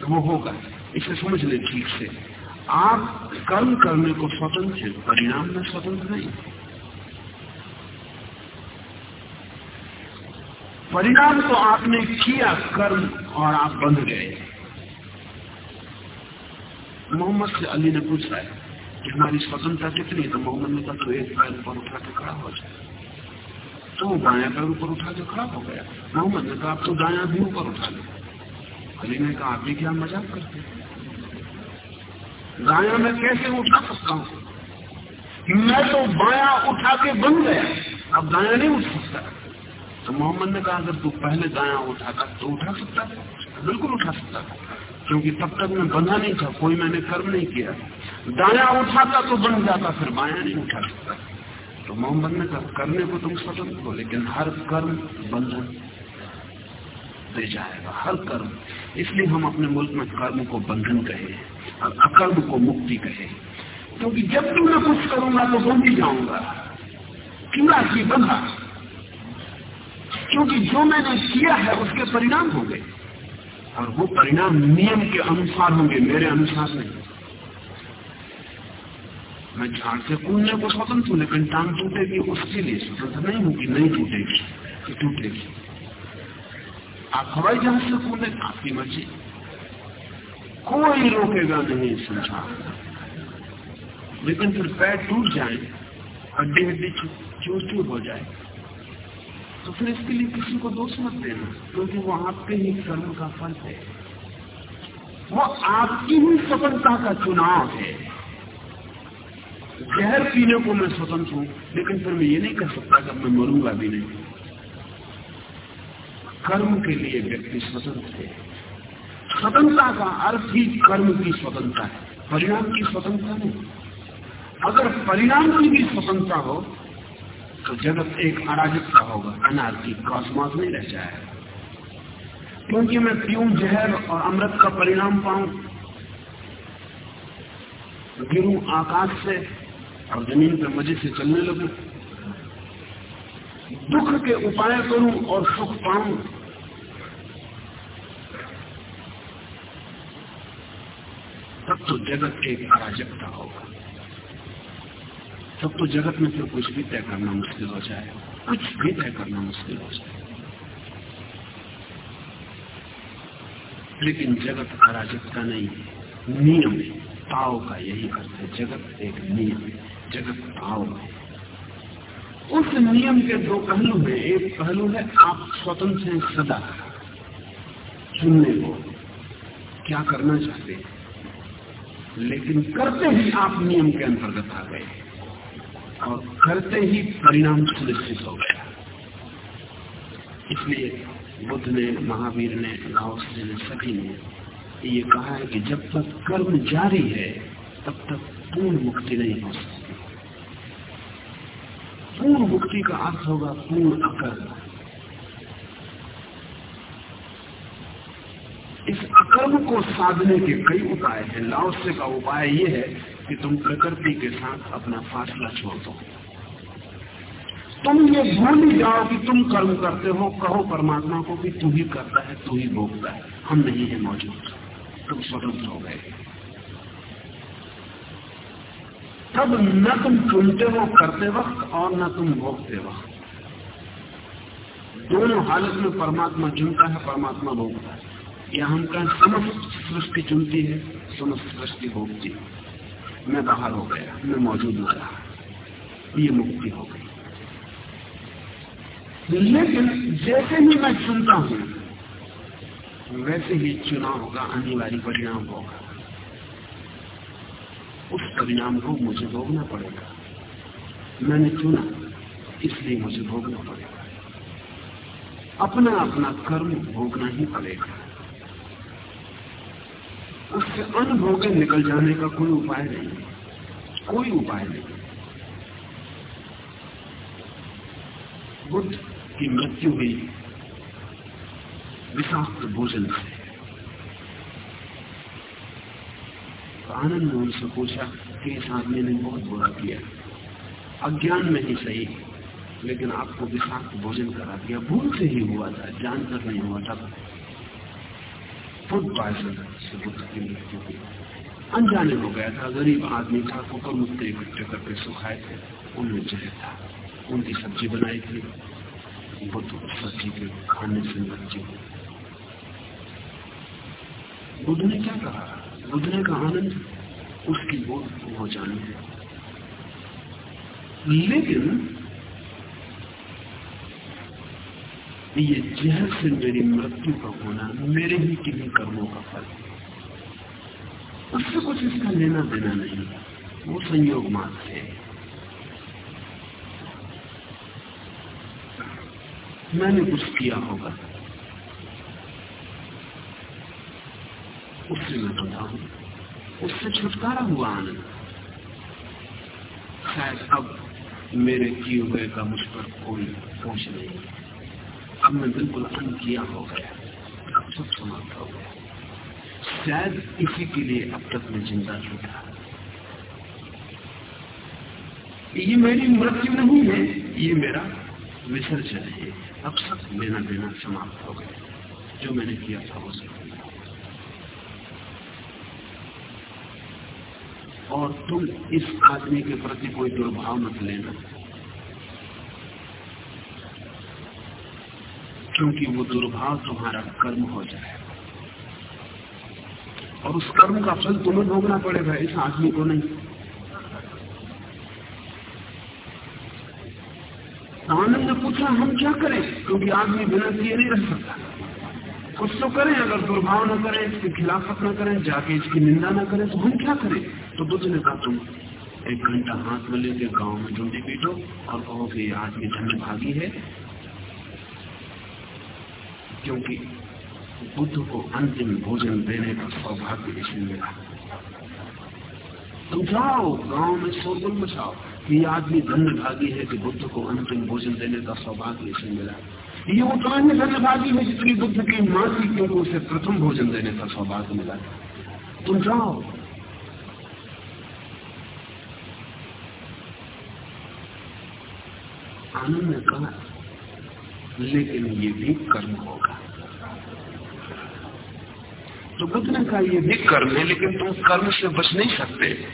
वो होगा। इसे समझ ले ठीक से। आप कर्म करने को स्वतंत्र परिणाम में स्वतंत्र नहीं। परिणाम तो आपने किया कर्म और आप बंध गए। मोहम्मद से अली ने पूछा है कि हमारी स्वतंत्रता कितनी तो मोहम्मद ने कहा तो एक पैर ऊपर उठा के खड़ा हो जाए तो दाया पैर ऊपर उठा के खड़ा हो गया। मोहम्मद ने कहा, आप तो दाया भी ऊपर उठा लो। अली ने कहा आप क्या मज़ाक करते दाया मैं कैसे उठा सकता हूँ? मैं तो बाया उठा के बन गया। अब दाया नहीं उठ सकता। तो मोहम्मद ने कहा, अगर तू पहले दाया उठाता तो उठा सकता बिल्कुल उठा सकता क्योंकि तब तक मैं बंधा नहीं था, कोई मैंने कर्म नहीं किया। दाया उठाता तो बन जाता, फिर बाया नहीं उठा सकता। तो मोहम्मद ने कहा, करने को तुम स्वतंत्र हो, लेकिन हर कर्म बंधन दे जाएगा, हर कर्म। इसलिए हम अपने मुल्क में कर्म को बंधन कहे और अकर्म को मुक्ति कहे। क्योंकि जब भी मैं कुछ करूँगा तो बंध ही जाऊँगा। कीड़ा की बंधा। क्योंकि जो मैंने किया है, उसके परिणाम होंगे। और वो परिणाम नियम के अनुसार होंगे, मेरे अनुसार नहीं। मैं झाड़ से कूदने को स्वतंत्र हूँ, लेकिन टांग टूटेगी, उसके लिए स्वतंत्र नहीं होगी नहीं टूटेगी। टूटेगी। आप हवाई जहाज़ से कूदे आपकी मर्ज़ी कोई रोकेगा नहीं संसार लेकिन फिर पैर टूट जाए हड्डी हड्डी चूर चूर हो जाए तो फिर इसके लिए किसी को दोष मत देना क्योंकि वो आपके ही कर्म का फल है वो आपकी ही स्वतंत्रता का चुनाव है जहर पीने को मैं स्वतंत्र हूँ लेकिन फिर मैं ये नहीं कर सकता कि मैं मरूँगा भी नहीं कर्म के लिए व्यक्ति स्वतंत्र है। स्वतंत्रता का अर्थ ही कर्म की स्वतंत्रता है। परिणाम की स्वतंत्रता नहीं। अगर परिणाम की भी स्वतंत्रता हो तो जगत एक अराजकता होगा, अनारकी, कॉस्मॉस नहीं रह जाएगा। क्योंकि मैं पीऊं जहर और अमृत का परिणाम पाऊँ गिरूं आकाश से और ज़मीन पर मज़े से चलने लगू। दुख के उपाय करूँ और सुख पाऊँ? तब तो जगत एक अराजकता होगा। तब तो जगत में फिर कुछ भी तय करना मुश्किल हो जाए। कुछ भी तय करना मुश्किल हो जाए। लेकिन जगत अराजकता नहीं है नियम है। ताव का यही अर्थ है, जगत एक नियम है। जगत ताव है। उस नियम के दो पहलू हैं। एक पहलू है, आप स्वतंत्र हैं सदा। चुनने को। क्या करना चाहते हैं? लेकिन करते ही आप नियम के अंतर्गत आ गए। और करते ही परिणाम सुनिश्चित हो गया। इसलिए बुद्ध ने, महावीर ने, लाओस ने, सभी ने ये कहा है कि जब तक कर्म जारी है, तब तक पूर्ण मुक्ति नहीं हो सकती। पूर्ण मुक्ति का अर्थ होगा पूर्ण अकर्म इस अकर्म को साधने के कई उपाय हैं। लाओसे का उपाय यह है कि तुम प्रकृति के साथ अपना फासला छोड़ दो। तुम ये भूल ही जाओ कि तुम कर्म करते हो, कहो परमात्मा को कि तू ही करता है, तू ही भोगता है। हम नहीं है मौजूद। तुम स्वतंत्र हो गए। तब न तुम चुनते हो करते वक्त और न तुम भोगते वक्त। दोनों हालत में परमात्मा चुनता है, परमात्मा भोगता है। यह हम कहें समस्त सृष्टि चुनती है, समस्त सृष्टि भोगती है। मैं बाहर हो गया, मैं मौजूद न रहा ये मुक्ति हो गई। लेकिन जैसे ही मैं चुनता हूँ, वैसे ही चुनाव का अनिवार्य परिणाम होगा। उस परिणाम को मुझे भोगना पड़ेगा। मैंने चुना, इसलिए मुझे भोगना पड़ेगा। अपना अपना कर्म भोगना ही पड़ेगा। उससे अनुभोगे निकल जाने का कोई उपाय नहीं। कोई उपाय नहीं। बुद्ध की मृत्यु हुई। विषाक्त भोजन से तो आनंद ने उनसे पूछा कि इस आदमी ने बहुत बुरा किया। अज्ञान में ही सही, लेकिन आपको विषाक्त भोजन करा दिया। भूल से ही हुआ था जानकर नहीं हुआ था। फ़ूड पॉइजन से की मृत्यु अनजाने हो गया था, गरीब आदमी था, कुकर मुक्ति इकट्ठे करके सुखाए थे। उनमें जहर था। उनकी सब्ज़ी बनाई थी। बुद्ध सब्ज़ी के खाने से मृत्यु बुद्ध ने क्या कहा? ने कहा आनंद उसकी बोध हो जाने है। लेकिन ये जहर से मेरी मृत्यु का होना मेरे ही किन्हीं कर्मों का फल उससे कुछ इसका लेना देना नहीं वो संयोग मात्र है। मैंने कुछ किया होगा। उससे मैं बंधा हूँ उससे छुटकारा हुआ आनंद शायद अब मेरे किए हुए का मुझ पर कोई बोझ नहीं अब मैं बिल्कुल अन किया हो गया अब सब समाप्त हो गया शायद इसी के लिए अब तक मैं ज़िंदा छूटा ये मेरी मृत्यु नहीं है ये मेरा विसर्जन है अब सब लेना देना समाप्त हो गया। जो मैंने किया था वो और तुम इस आदमी के प्रति कोई दुर्भाव मत लेना। क्योंकि वो दुर्भाव तुम्हारा कर्म हो जाए। और उस कर्म का फल तुम्हें भोगना पड़ेगा, इस आदमी को नहीं। आनंद ने पूछा, हम क्या करें? क्योंकि आदमी बिना किए नहीं रह सकता। कुछ तो करें, अगर दुर्भाव न करें, इसके खिलाफत न करें, जाके इसकी निंदा न करें तो हम क्या करें? तो बुद्ध ने कहा, तुम एक घंटा हाथ में लेके गाँव में डूंडी पीटो और कहो कि यह आदमी धन्य भागी है, क्योंकि बुद्ध को अंतिम भोजन देने का सौभाग्य इसे मिला। तुम जाओ, गाँव में शोरगुल मचाओ ये आदमी धन्य भागी है कि बुद्ध को अंतिम भोजन देने का सौभाग्य इसे मिला। ये उतना ही धन्य भागी है जितनी बुद्ध की माँ थी, क्योंकि उसे प्रथम भोजन देने का सौभाग्य मिला। तुम जाओ आनंद ने कहा लेकिन ये भी कर्म होगा। तो बुद्ध ने कहा, ये भी कर्म है, लेकिन तुम कर्म से बच नहीं सकते।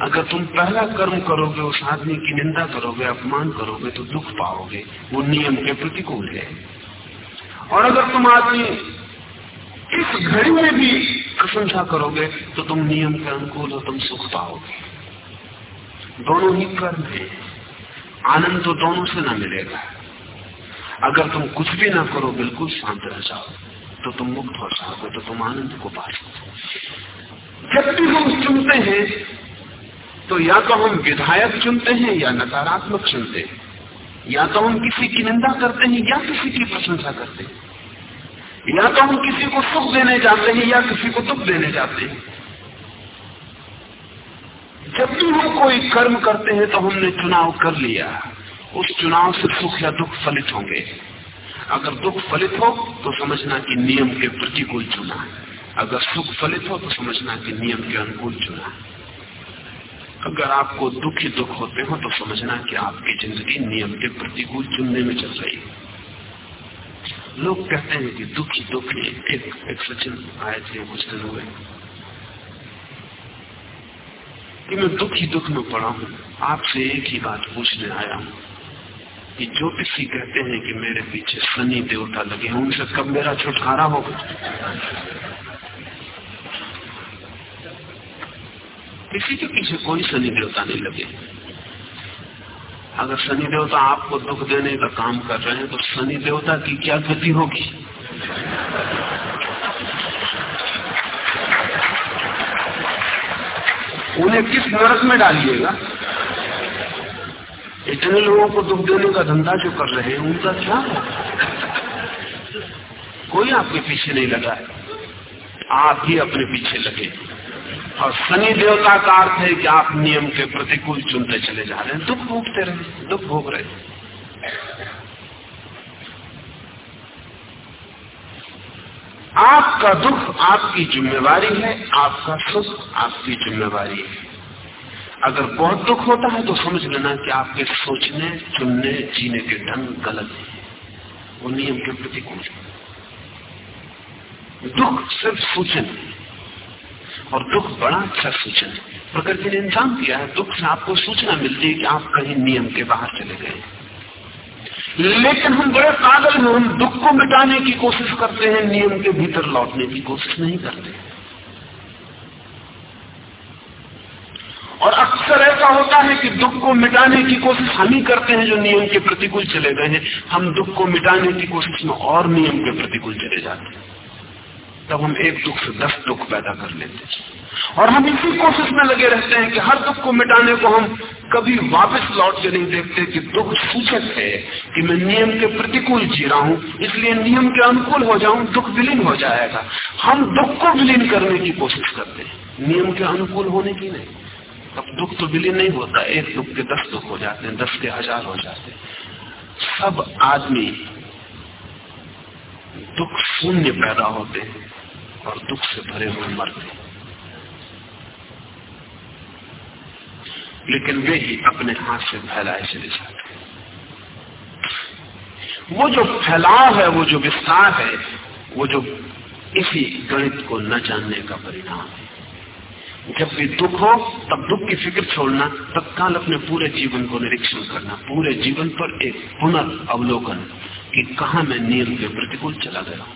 अगर तुम पहला कर्म करोगे, उस आदमी की निंदा करोगे, अपमान करोगे तो दुख पाओगे। वो नियम के प्रतिकूल है। और अगर तुम आदमी इस घड़ी में भी प्रशंसा करोगे तो तुम नियम के अनुकूल हो तुम सुख पाओगे। दोनों ही कर्म है। आनंद तो दोनों से ना मिलेगा। अगर तुम कुछ भी ना करो, बिल्कुल शांत रह जाओ तो तुम मुक्त हो जाओगे तो तुम आनंद को पा सकते जब भी हम चुनते हैं तो या तो हम विधायक चुनते हैं, या नकारात्मक चुनते हैं। या तो हम किसी की निंदा करते हैं, या किसी की प्रशंसा करते हैं। या तो हम किसी को सुख देने जाते हैं, या किसी को दुख देने जाते हैं। जब भी हम कोई कर्म करते हैं तो हमने चुनाव कर लिया। उस चुनाव से सुख या दुख फलित होंगे। अगर दुख फलित हो तो समझना कि नियम के प्रतिकूल चुना। अगर सुख फलित हो तो समझना कि नियम के अनुकूल चुना। अगर आपको दुख ही दुख होते हो तो समझना कि आपकी ज़िंदगी नियम के प्रतिकूल चुनने में चल रही लोग कहते हैं कि दुख ही दुख है एक एक सचिन आए थे कुछ दिन हुए। कि मैं दुख ही दुख में पड़ा हूँ। आपसे एक ही बात पूछने आया हूँ कि जो किसी कहते हैं कि मेरे पीछे शनि देवता लगे हैं, उनसे कब मेरा छुटकारा होगा? किसी के पीछे कोई शनि देवता नहीं लगे। अगर शनि देवता आपको दुख देने का काम कर रहे हैं तो शनि देवता की क्या गति होगी? उन्हें किस नरक में डालिएगा? इतने लोगों को दुख देने का धंधा जो कर रहे हैं, उनका क्या कोई आपके पीछे नहीं लगा है। आप ही अपने पीछे लगे। और शनि देवता का अर्थ है कि आप नियम के प्रतिकूल चुनते चले जा रहे हैं। दुख भोगते रहे, दुख भोग रहे। आपका दुख आपकी जिम्मेवारी है, आपका सुख आपकी जिम्मेवारी है। अगर बहुत दुख होता है तो समझ लेना कि आपके सोचने, चुनने, जीने के ढंग गलत है। वो नियम के प्रतिकूल दुख सिर्फ़ सूचन है और दुख बड़ा अच्छा सूचन है। प्रकृति ने इंतज़ाम किया है, दुख से आपको सूचना मिलती है कि आप कहीं नियम के बाहर चले गए लेकिन हम बड़े पागल हैं, हम दुख को मिटाने की कोशिश करते हैं, नियम के भीतर लौटने की कोशिश नहीं करते। और अक्सर ऐसा होता है कि दुख को मिटाने की कोशिश हम ही करते हैं जो नियम के प्रतिकूल चले गए हैं। हम दुख को मिटाने की कोशिश में और नियम के प्रतिकूल चले जाते हैं। तब हम एक दुख से दस दुख पैदा कर लेते हैं। और हम इसी कोशिश में लगे रहते हैं कि हर दुख को मिटाने को हम कभी वापस लौट के नहीं देखते कि दुख सूचक है कि मैं नियम के प्रतिकूल जी रहा हूँ, इसलिए नियम के अनुकूल हो जाऊँ, दुख विलीन हो जाएगा। हम दुख को विलीन करने की कोशिश करते हैं। नियम के अनुकूल होने की नहीं। अब दुख तो विलीन नहीं होता, एक दुख के दस दुख हो जाते हैं, दस के हज़ार हो जाते हैं। सब आदमी दुख शून्य पैदा होते हैं। और दुख से भरे हुए मरते लेकिन वे ही अपने हाथ से फैलाए चले जाते वो जो फैलाव है, वो जो विस्तार है, वो जो इसी गणित को न जानने का परिणाम है। जब भी दुख हो, तब दुख की फ़िक्र छोड़ना, तत्काल अपने पूरे जीवन को निरीक्षण करना, पूरे जीवन पर एक पुनर् अवलोकन कि कहा मैं नियम के प्रतिकूल चला गया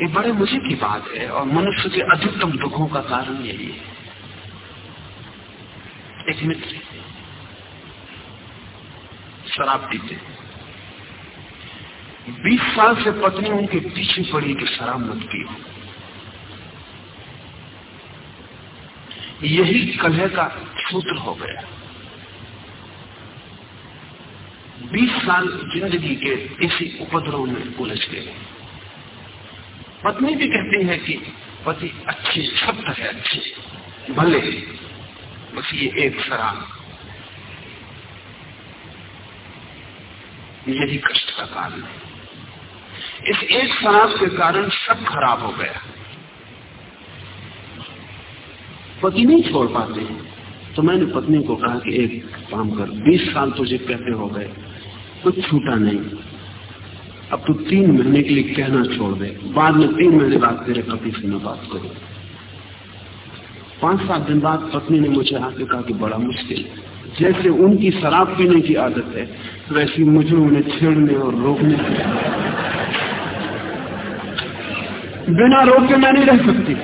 ये बड़े मज़े की बात है और मनुष्य के अधिकतम दुखों का कारण यही है। एक मित्र, शराब पीते। बीस साल से पत्नी उनके पीछे पड़ी कि शराब मत पियो। यही कलह का सूत्र हो गया। बीस साल ज़िंदगी के इसी उपद्रव में उलझ गए। पत्नी भी कहती है कि पति अच्छी शब्द है अच्छी। भले, बस ये एक शराब यही कष्ट का कारण है। इस एक शराब के कारण सब खराब हो गया। पति नहीं छोड़ पाते। तो मैंने पत्नी को कहा कि एक काम कर 20 साल तुझे कहते हो गए, कुछ छूटा नहीं। अब तू तीन महीने के लिए कहना छोड़ दे। बाद में तीन महीने बाद तेरे पति से मैं बात करूँ। पाँच सात दिन बाद पत्नी ने मुझे आके कहा कि बड़ा मुश्किल जैसे उनकी शराब पीने की आदत है, वैसी मुझे उन्हें छेड़ने और रोकने की बिना रोक के मैं नहीं रह सकती।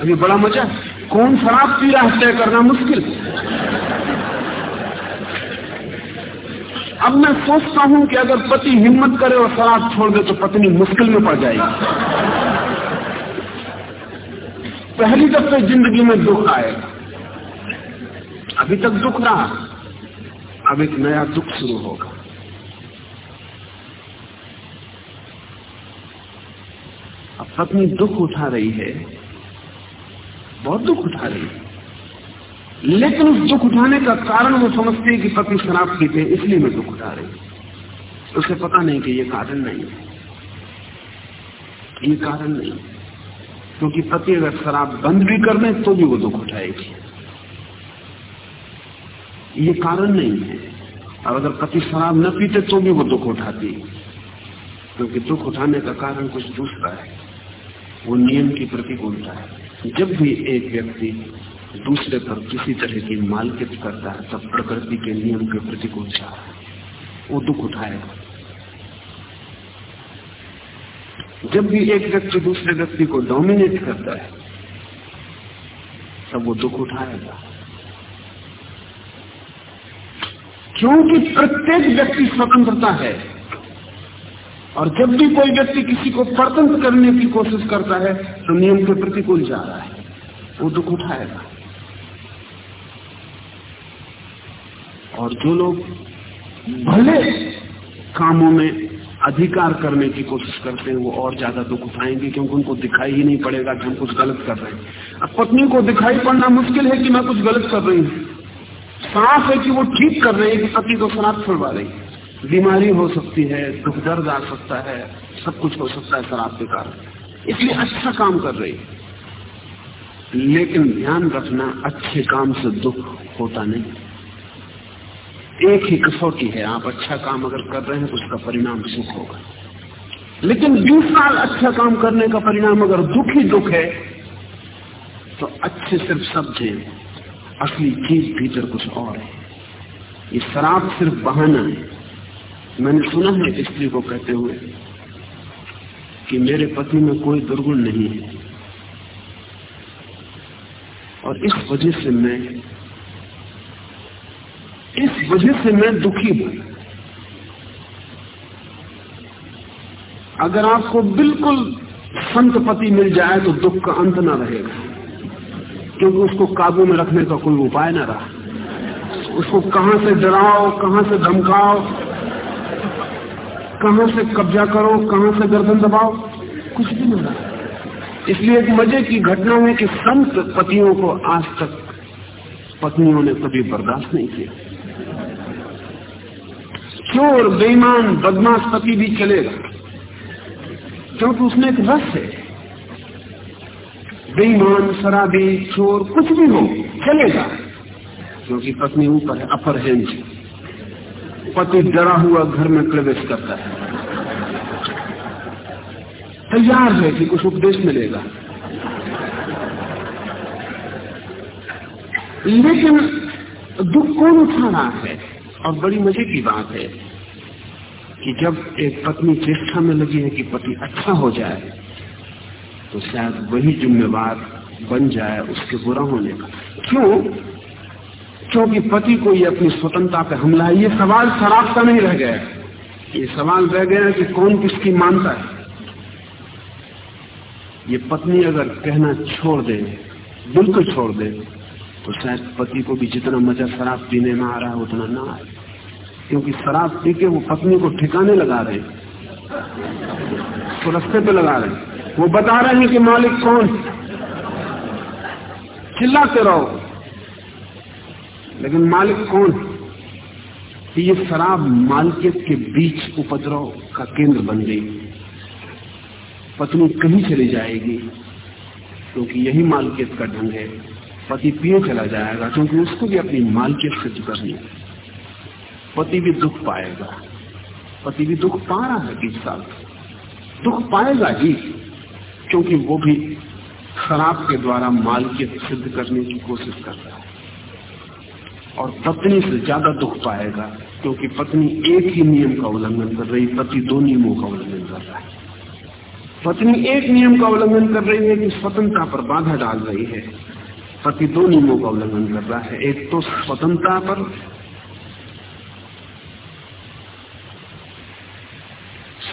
अभी बड़ा मज़ा कौन शराब पी रहा है तय करना मुश्किल? अब मैं सोचता हूँ कि अगर पति हिम्मत करे और शराब छोड़ दे तो पत्नी मुश्किल में पड़ जाएगी। पहली दफे ज़िंदगी में दुख आएगा अभी तक दुख रहा, अब एक नया दुख शुरू होगा। अब पत्नी दुख उठा रही है, बहुत दुख उठा रही है। लेकिन उस दुख उठाने का कारण वो समझती है कि पति शराब पीते इसलिए मैं दुख उठा रही उसे पता नहीं कि ये कारण नहीं है। ये कारण नहीं क्योंकि पति अगर शराब बंद भी कर दे तो भी वो दुख उठाएगी। ये कारण नहीं है। और अगर पति शराब न पीते तो भी वो दुख उठाती क्योंकि दुख उठाने का कारण कुछ दूसरा है। वो नियम की प्रतिकूलता है। जब भी एक व्यक्ति दूसरे पर किसी तरह की मालकित करता है, तब प्रकृति के नियम के प्रतिकूल वो दुख उठाएगा। जब भी एक व्यक्ति दूसरे व्यक्ति को डोमिनेट करता है, तब वो दुख उठाएगा। क्योंकि प्रत्येक व्यक्ति स्वतंत्रता है, और जब भी कोई व्यक्ति किसी को परतंत्र करने की कोशिश करता है तो नियम के प्रतिकूल जा रहा है। वो दुख उठाएगा। और जो लोग भले कामों में अधिकार करने की कोशिश करते हैं, वो और ज़्यादा दुख उठाएँगे क्योंकि उनको दिखाई ही नहीं पड़ेगा कि हम कुछ गलत कर रहे हैं। अब पत्नी को दिखाई पड़ना मुश्किल है कि मैं कुछ गलत कर रही हूँ। साफ़ है कि वो ठीक कर रहे हैं कि पति को शराब छुड़वा रही बीमारी हो सकती है, दुख दर्द आ सकता है, सब कुछ हो सकता है शराब के कारण। इसलिए अच्छा काम कर रही लेकिन ध्यान रखना, अच्छे काम से दुख होता नहीं। एक ही कसौटी है, आप अच्छा काम अगर कर रहे हैं तो उसका परिणाम सुख होगा। लेकिन बीस साल अच्छा काम करने का परिणाम अगर दुख ही दुख है तो अच्छे सिर्फ़ शब्द है, असली चीज़ भीतर कुछ और है। ये शराब सिर्फ़ बहाना है। मैंने सुना है स्त्री को कहते हुए कि मेरे पति में कोई दुर्गुण नहीं है। और इस वजह से मैं इस वजह से मैं दुखी हूँ। अगर आपको बिल्कुल संत पति मिल जाए तो दुख का अंत ना रहेगा, क्योंकि उसको काबू में रखने का कोई उपाय ना रहा। उसको कहाँ से डराओ, कहाँ से धमकाओ, कहाँ से कब्जा करो, कहाँ से गर्दन दबाओ, कुछ भी नहीं रहा। इसलिए एक मज़े की घटना है कि संत पतियों को आज तक पत्नियों ने कभी बर्दाश्त नहीं किया। चोर, बेईमान, बदमाश पति भी चलेगा। क्योंकि उसमें एक रस है। बेईमान, शराबी, चोर कुछ भी हो, चलेगा। क्योंकि पत्नी ऊपर है, अपर हैंड पति डरा हुआ घर में प्रवेश करता है। तैयार है कि कुछ उपदेश मिलेगा। लेकिन दुख कौन उठा रहा है? और बड़ी मज़े की बात है कि जब एक पत्नी चेष्टा में लगी है कि पति अच्छा हो जाए तो शायद वही जिम्मेवार बन जाए उसके बुरा होने का। क्यों? क्योंकि पति को ये अपनी स्वतंत्रता पे हमला है। ये सवाल शराब का नहीं रह गया। ये सवाल रह गया कि कौन किसकी मानता है। ये पत्नी अगर कहना छोड़ दे बिल्कुल छोड़ दे तो शायद पति को भी जितना मज़ा शराब पीने में आ रहा है, उतना ना आए। क्योंकि शराब पी के वो पत्नी को ठिकाने लगा रहे तो रस्ते पे लगा रहे वो बता रहे हैं कि मालिक कौन चिल्लाते रहो। लेकिन मालिक कौन ये शराब मालिकियत के बीच उपद्रव का केंद्र बन गई। पत्नी कहीं चली जाएगी, क्योंकि यही मालकियत का ढंग है। पति पिए चला जाएगा, क्योंकि उसको भी अपनी मालकियत सिद्ध करनी है। पति भी दुख पाएगा। पति भी दुख पा रहा है बीस साल। दुख पाएगा ही, क्योंकि वो भी शराब के द्वारा मालकियत सिद्ध करने की कोशिश कर रहा है। और पत्नी से ज़्यादा दुख पाएगा, क्योंकि पत्नी एक ही नियम का उल्लंघन कर रही, पति दो नियमों का उल्लंघन कर रहा है। पत्नी एक नियम का उल्लंघन कर रही है कि स्वतंत्रता पर बाधा डाल रही है। पति दो नियमों का उल्लंघन कर रहा है। एक तो स्वतंत्रता पर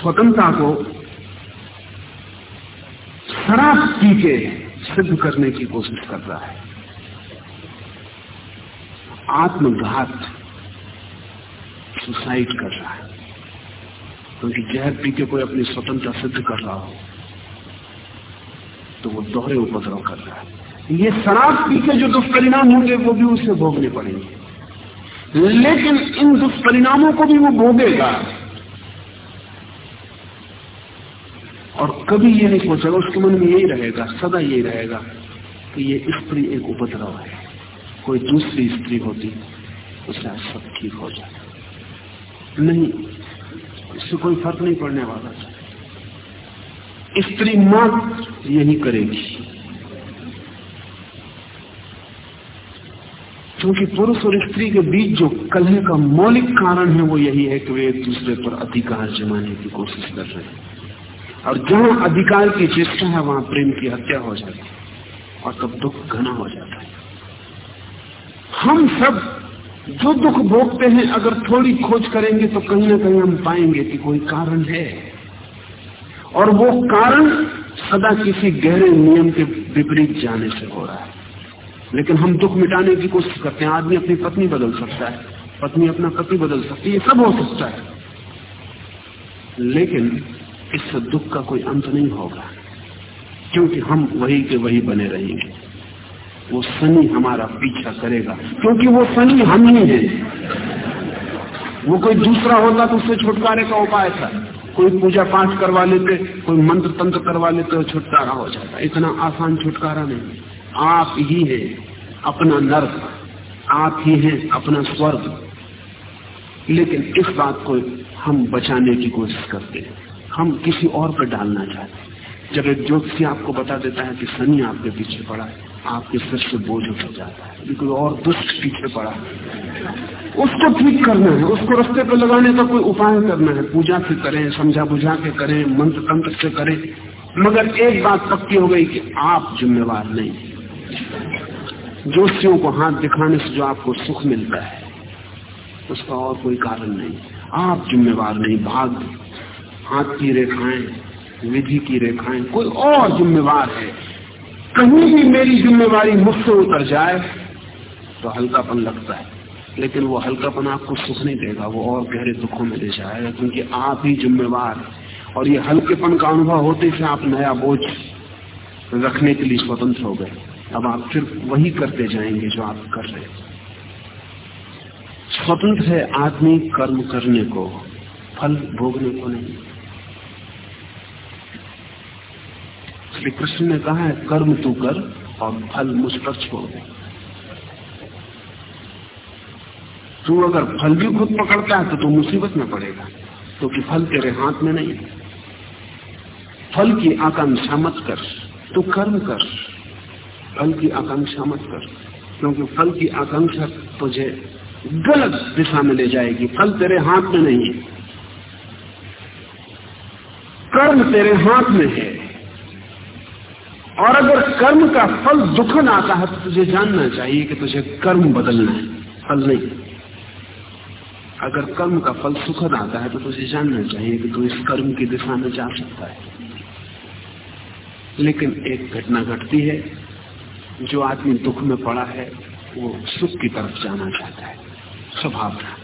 स्वतंत्रता को शराब पी के सिद्ध करने की कोशिश कर रहा है। आत्मघात सुसाइड कर रहा है। क्योंकि तो जहर पी के कोई अपनी स्वतंत्रता सिद्ध कर रहा हो तो वो दोहरे उपद्रव कर रहा है। ये शराब पी के जो दुष्परिणाम होंगे, वो भी उसे भोगने पड़ेंगे। लेकिन इन दुष्परिणामों को भी वो भोगेगा। और कभी ये नहीं सोचेगा उसके मन में यही रहेगा, सदा यही रहेगा कि ये स्त्री एक उपद्रव है। कोई दूसरी स्त्री होती शायद सब ठीक हो जाए नहीं, इससे कोई फ़र्क नहीं पड़ने वाला। स्त्री मात्र यही करेगी। क्योंकि पुरुष और स्त्री के बीच जो कलह का मौलिक कारण है, वो यही है कि वे एक दूसरे पर अधिकार जमाने की कोशिश कर रहे हैं। और जहाँ अधिकार की चेष्टा है, वहाँ प्रेम की हत्या हो जाती है और तब दुख घना हो जाता है। हम सब जो दुख भोगते हैं, अगर थोड़ी खोज करेंगे तो कहीं ना कहीं हम पाएँगे कि कोई कारण है। और वो कारण सदा किसी गहरे नियम के विपरीत जाने से हो रहा है। लेकिन हम दुख मिटाने की कोशिश करते हैं। आदमी अपनी पत्नी बदल सकता है, पत्नी अपना पति बदल सकती है सब हो सकता है। लेकिन इससे दुख का कोई अंत नहीं होगा। क्योंकि हम वही के वही बने रहेंगे। वो शनि हमारा पीछा करेगा। क्योंकि वो शनि हम ही है। वो कोई दूसरा होता तो उससे छुटकारे का उपाय था। कोई पूजा पाठ करवा लेते, कोई मंत्र तंत्र करवा लेते तो छुटकारा हो जाता। इतना आसान छुटकारा नहीं। आप ही है अपना नर्क। आप ही हैं अपना स्वर्ग। लेकिन इस बात को हम बचाने की कोशिश करते हैं। हम किसी और पर डालना चाहते हैं। जब एक ज्योतिषी आपको बता देता है कि शनि आपके पीछे पड़ा है, आपके सिर से बोझ उठ जाता है कोई और दुष्ट पीछे पड़ा उसको ठीक करना है, उसको रस्ते पर लगाने का कोई उपाय करना है। पूजा से करें समझा बुझा के करें मंत्र तंत्र से करें। मगर एक बात पक्की हो गई कि आप जिम्मेवार नहीं जोशियों को हाथ दिखाने से जो आपको सुख मिलता है, उसका और कोई कारण नहीं। आप जिम्मेवार नहीं भाग हाथ की रेखाएँ, विधि की रेखाएँ, कोई और जिम्मेवार है। कहीं भी मेरी जिम्मेवारी मुझसे उतर जाए तो हल्कापन लगता है। लेकिन वो हल्कापन आपको सुख नहीं देगा, वो और गहरे दुखों में ले जाएगा, क्योंकि आप ही जिम्मेवार और ये हल्केपन का अनुभव होते से आप नया बोझ रखने के लिए स्वतंत्र हो गए। अब आप फिर वही करते जाएँगे जो आप कर रहे स्वतंत्र है आदमी कर्म करने को, फल भोगने को नहीं। श्री कृष्ण ने कहा है, कर्म तू कर और फल मुझ पर छोड़ दे। तू अगर फल भी खुद पकड़ता है तो तू मुसीबत में पड़ेगा, क्योंकि तो फल तेरे हाथ में नहीं फल की आकांक्षा मत कर, तू कर्म कर। फल की आकांक्षा मत कर, क्योंकि फल की आकांक्षा तुझे गलत दिशा में ले जाएगी, फल तेरे हाथ में नहीं है। कर्म तेरे हाथ में है और अगर कर्म का फल दुखन आता है तो तुझे जानना चाहिए कि तुझे कर्म बदलना है, फल नहीं। अगर कर्म का फल सुखद आता है तो तुझे जानना चाहिए कि तू इस कर्म की दिशा में जा सकता है। लेकिन एक घटना घटती है, जो आदमी दुख में पड़ा है, वो सुख की तरफ़ जाना चाहता है, स्वभाव था।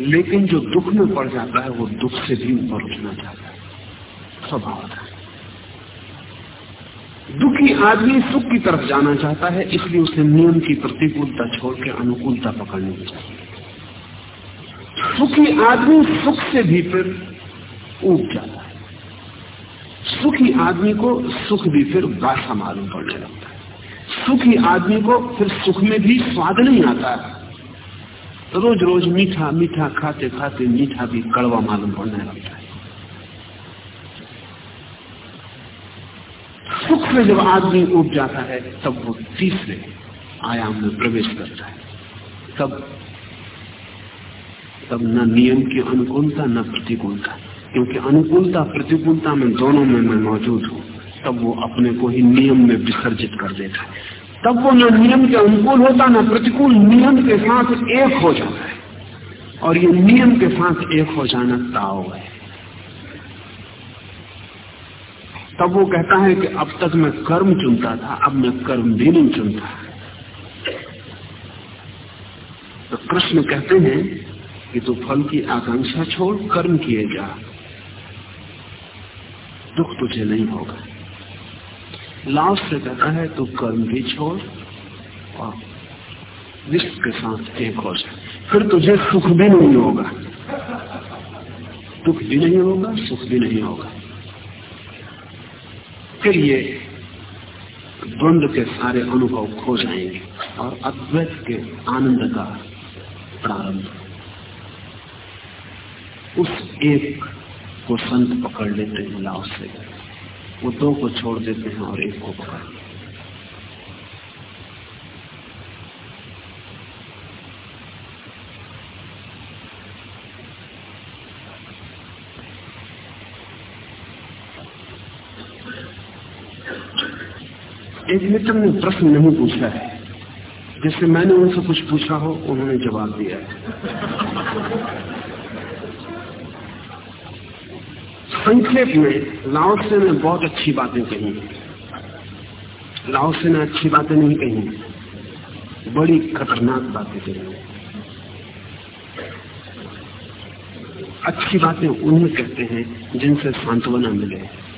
लेकिन जो दुख में पड़ जाता है, वो दुख से भी ऊपर उठना चाहता है, स्वभाव था। दुखी आदमी सुख की तरफ़ जाना चाहता है, इसलिए उसे नियम की प्रतिकूलता छोड़ के अनुकूलता पकड़नी चाहिए। सुखी आदमी सुख से भी फिर ऊब जाता है। सुखी आदमी को सुख भी फिर बासा मालूम पड़ने लगता है। सुखी आदमी को फिर सुख में भी स्वाद नहीं आता है। रोज रोज मीठा मीठा खाते खाते मीठा भी कड़वा मालूम पड़ने लगता है। में जब आदमी उठ जाता है, तब वो तीसरे आयाम में प्रवेश करता है। तब तब न नियम की अनुकूलता, न प्रतिकूलता। क्योंकि अनुकूलता, प्रतिकूलता में दोनों में मैं मौजूद हूँ, तब वो अपने को ही नियम में विसर्जित कर देता है। तब वो न नियम के अनुकूल होता, न प्रतिकूल नियम के साथ एक हो जाता है। और ये नियम के साथ एक हो जाना ताव है। तब वो कहता है कि अब तक मैं कर्म चुनता था, अब मैं कर्म भी नहीं चुनता। तो कृष्ण कहते हैं कि तू फल की आकांक्षा छोड़, कर्म किए जा। दुख तुझे नहीं होगा। लाभ से कहता है, तू कर्म भी छोड़ और विश्व के साथ एक हो जाए फिर तुझे सुख भी नहीं होगा। दुख भी नहीं होगा, सुख भी नहीं होगा। फिर ये द्वंद के सारे अनुभव खो जाएँगे और अद्वैत के आनंद का प्रारंभ। उस एक को संत पकड़ लेते हैं लाव से। वो दो को छोड़ देते हैं और एक को पकड़ लेते मित्र ने प्रश्न नहीं पूछा है। जैसे मैंने उनसे कुछ पूछा हो, उन्होंने जवाब दिया। संक्षेप में लाओसे ने बहुत अच्छी बातें कही। लाओसे ने अच्छी बातें नहीं कही। बड़ी खतरनाक बातें कही। अच्छी बातें उन्हें कहते हैं जिनसे सांत्वना मिले।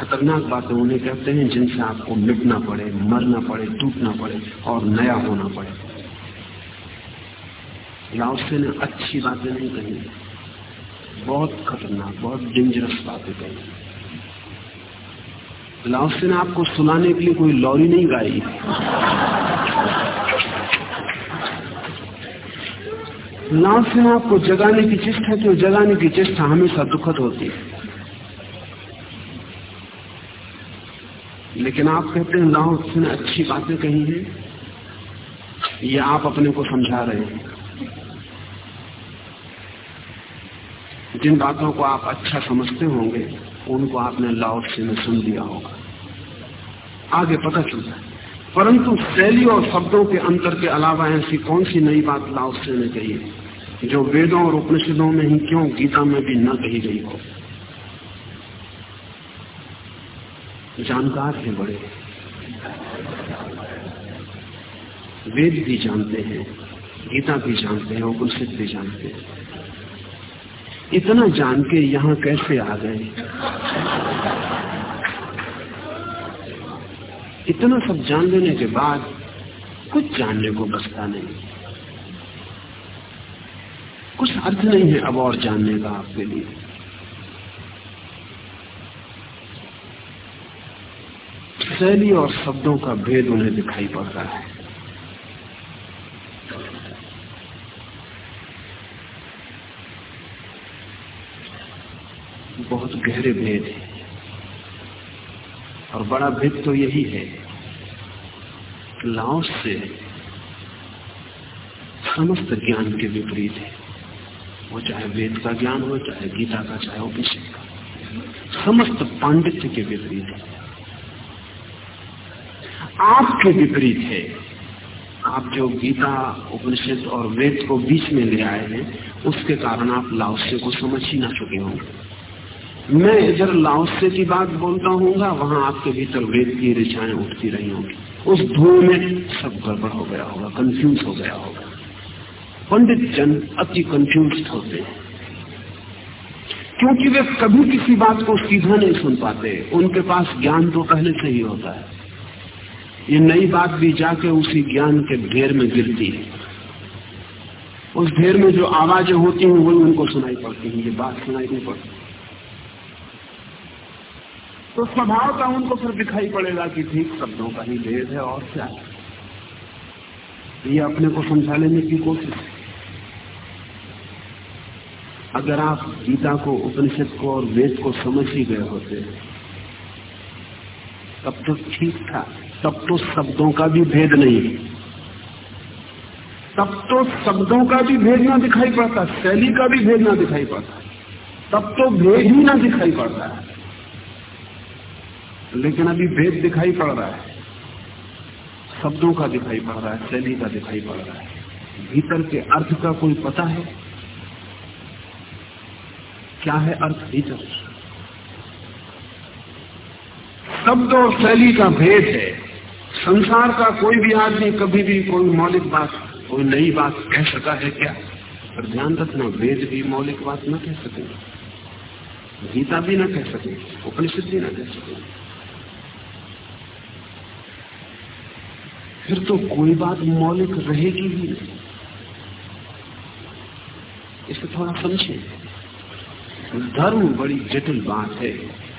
खतरनाक बातें उन्हें कहते हैं जिनसे आपको मिटना पड़े, मरना पड़े, टूटना पड़े और नया होना पड़े। लाओसे ने अच्छी बातें नहीं कही। बहुत खतरनाक, बहुत डेंजरस बातें कही। लाओसे ने आपको सुनाने के लिए कोई लॉरी नहीं गाई। लाओसे ने आपको जगाने की चेष्टा की जगाने की चेष्टा हमेशा दुखद होती है। लेकिन आप कहते हैं लाओ उसने अच्छी बातें कही हैं, या आप अपने को समझा रहे हैं। जिन बातों को आप अच्छा समझते होंगे, उनको आपने लाओ से में सुन लिया होगा। आगे पता चलता है। परंतु शैली और शब्दों के अंतर के अलावा ऐसी कौन सी नई बात लाओ ने कही जो वेदों और उपनिषदों में ही क्यों गीता में भी न कही गई हो? जानकार हैं बड़े। वेद भी जानते हैं, गीता भी जानते हैं, उपनिषद भी जानते हैं। इतना जान के यहाँ कैसे आ गए? इतना सब जान लेने के बाद कुछ जानने को बचता नहीं। कुछ अर्थ नहीं है अब और जानने का आपके लिए। शैली और शब्दों का भेद उन्हें दिखाई पड़ रहा है। बहुत गहरे भेद है। और बड़ा भेद तो यही है लाओस से समस्त ज्ञान के विपरीत है। वो चाहे वेद का ज्ञान हो, चाहे गीता का, चाहे उपनिषद का। समस्त पांडित्य के विपरीत है। आपके विपरीत है। आप जो गीता, उपनिषद और वेद को बीच में ले आए हैं, उसके कारण आप लाओस्य को समझ ही ना चुके होंगे मैं इधर लाओस्य की बात बोलता हूँ वहाँ आपके भीतर वेद की ऋचाएँ उठती रही होंगी। उस धूल में सब गड़बड़ हो गया होगा कंफ्यूज हो गया होगा। पंडित जन अति कंफ्यूज होते हैं। क्योंकि वे कभी किसी बात को सीधा नहीं सुन पाते, उनके पास ज्ञान तो पहले से ही होता है। ये नई बात भी जाके उसी ज्ञान के ढेर में गिरती है। उस ढेर में जो आवाज़ें होती हैं, वही उनको सुनाई पड़ती हैं। ये बात सुनाई नहीं पड़ती। तो स्वभाव का उनको फिर दिखाई पड़ेगा कि ठीक शब्दों का ही भेद है और क्या। ये अपने को समझा लेने की कोशिश अगर आप गीता को, उपनिषद को और वेद को समझ ही गए होते, तब तो ठीक था। तब तो शब्दों का भी भेद नहीं। तब तो शब्दों का भी भेद ना दिखाई पड़ता, शैली का भी भेद ना दिखाई पड़ता। तब तो भेद ही ना दिखाई पड़ रहा है लेकिन अभी भेद दिखाई पड़ रहा है। शब्दों का दिखाई पड़ रहा है, शैली का दिखाई पड़ रहा है। भीतर के अर्थ का कोई पता है? क्या है अर्थ भीतर? शब्द और शैली का भेद है। संसार का कोई भी आदमी, कभी भी कोई मौलिक बात, कोई नई बात कह सका है क्या? पर ध्यान रखना, वेद भी मौलिक बात न कह सके। गीता भी न कह सके, उपनिषद भी न कह सके। फिर तो कोई बात मौलिक रहेगी ही नहीं। इसे थोड़ा समझे धर्म बड़ी जटिल बात है।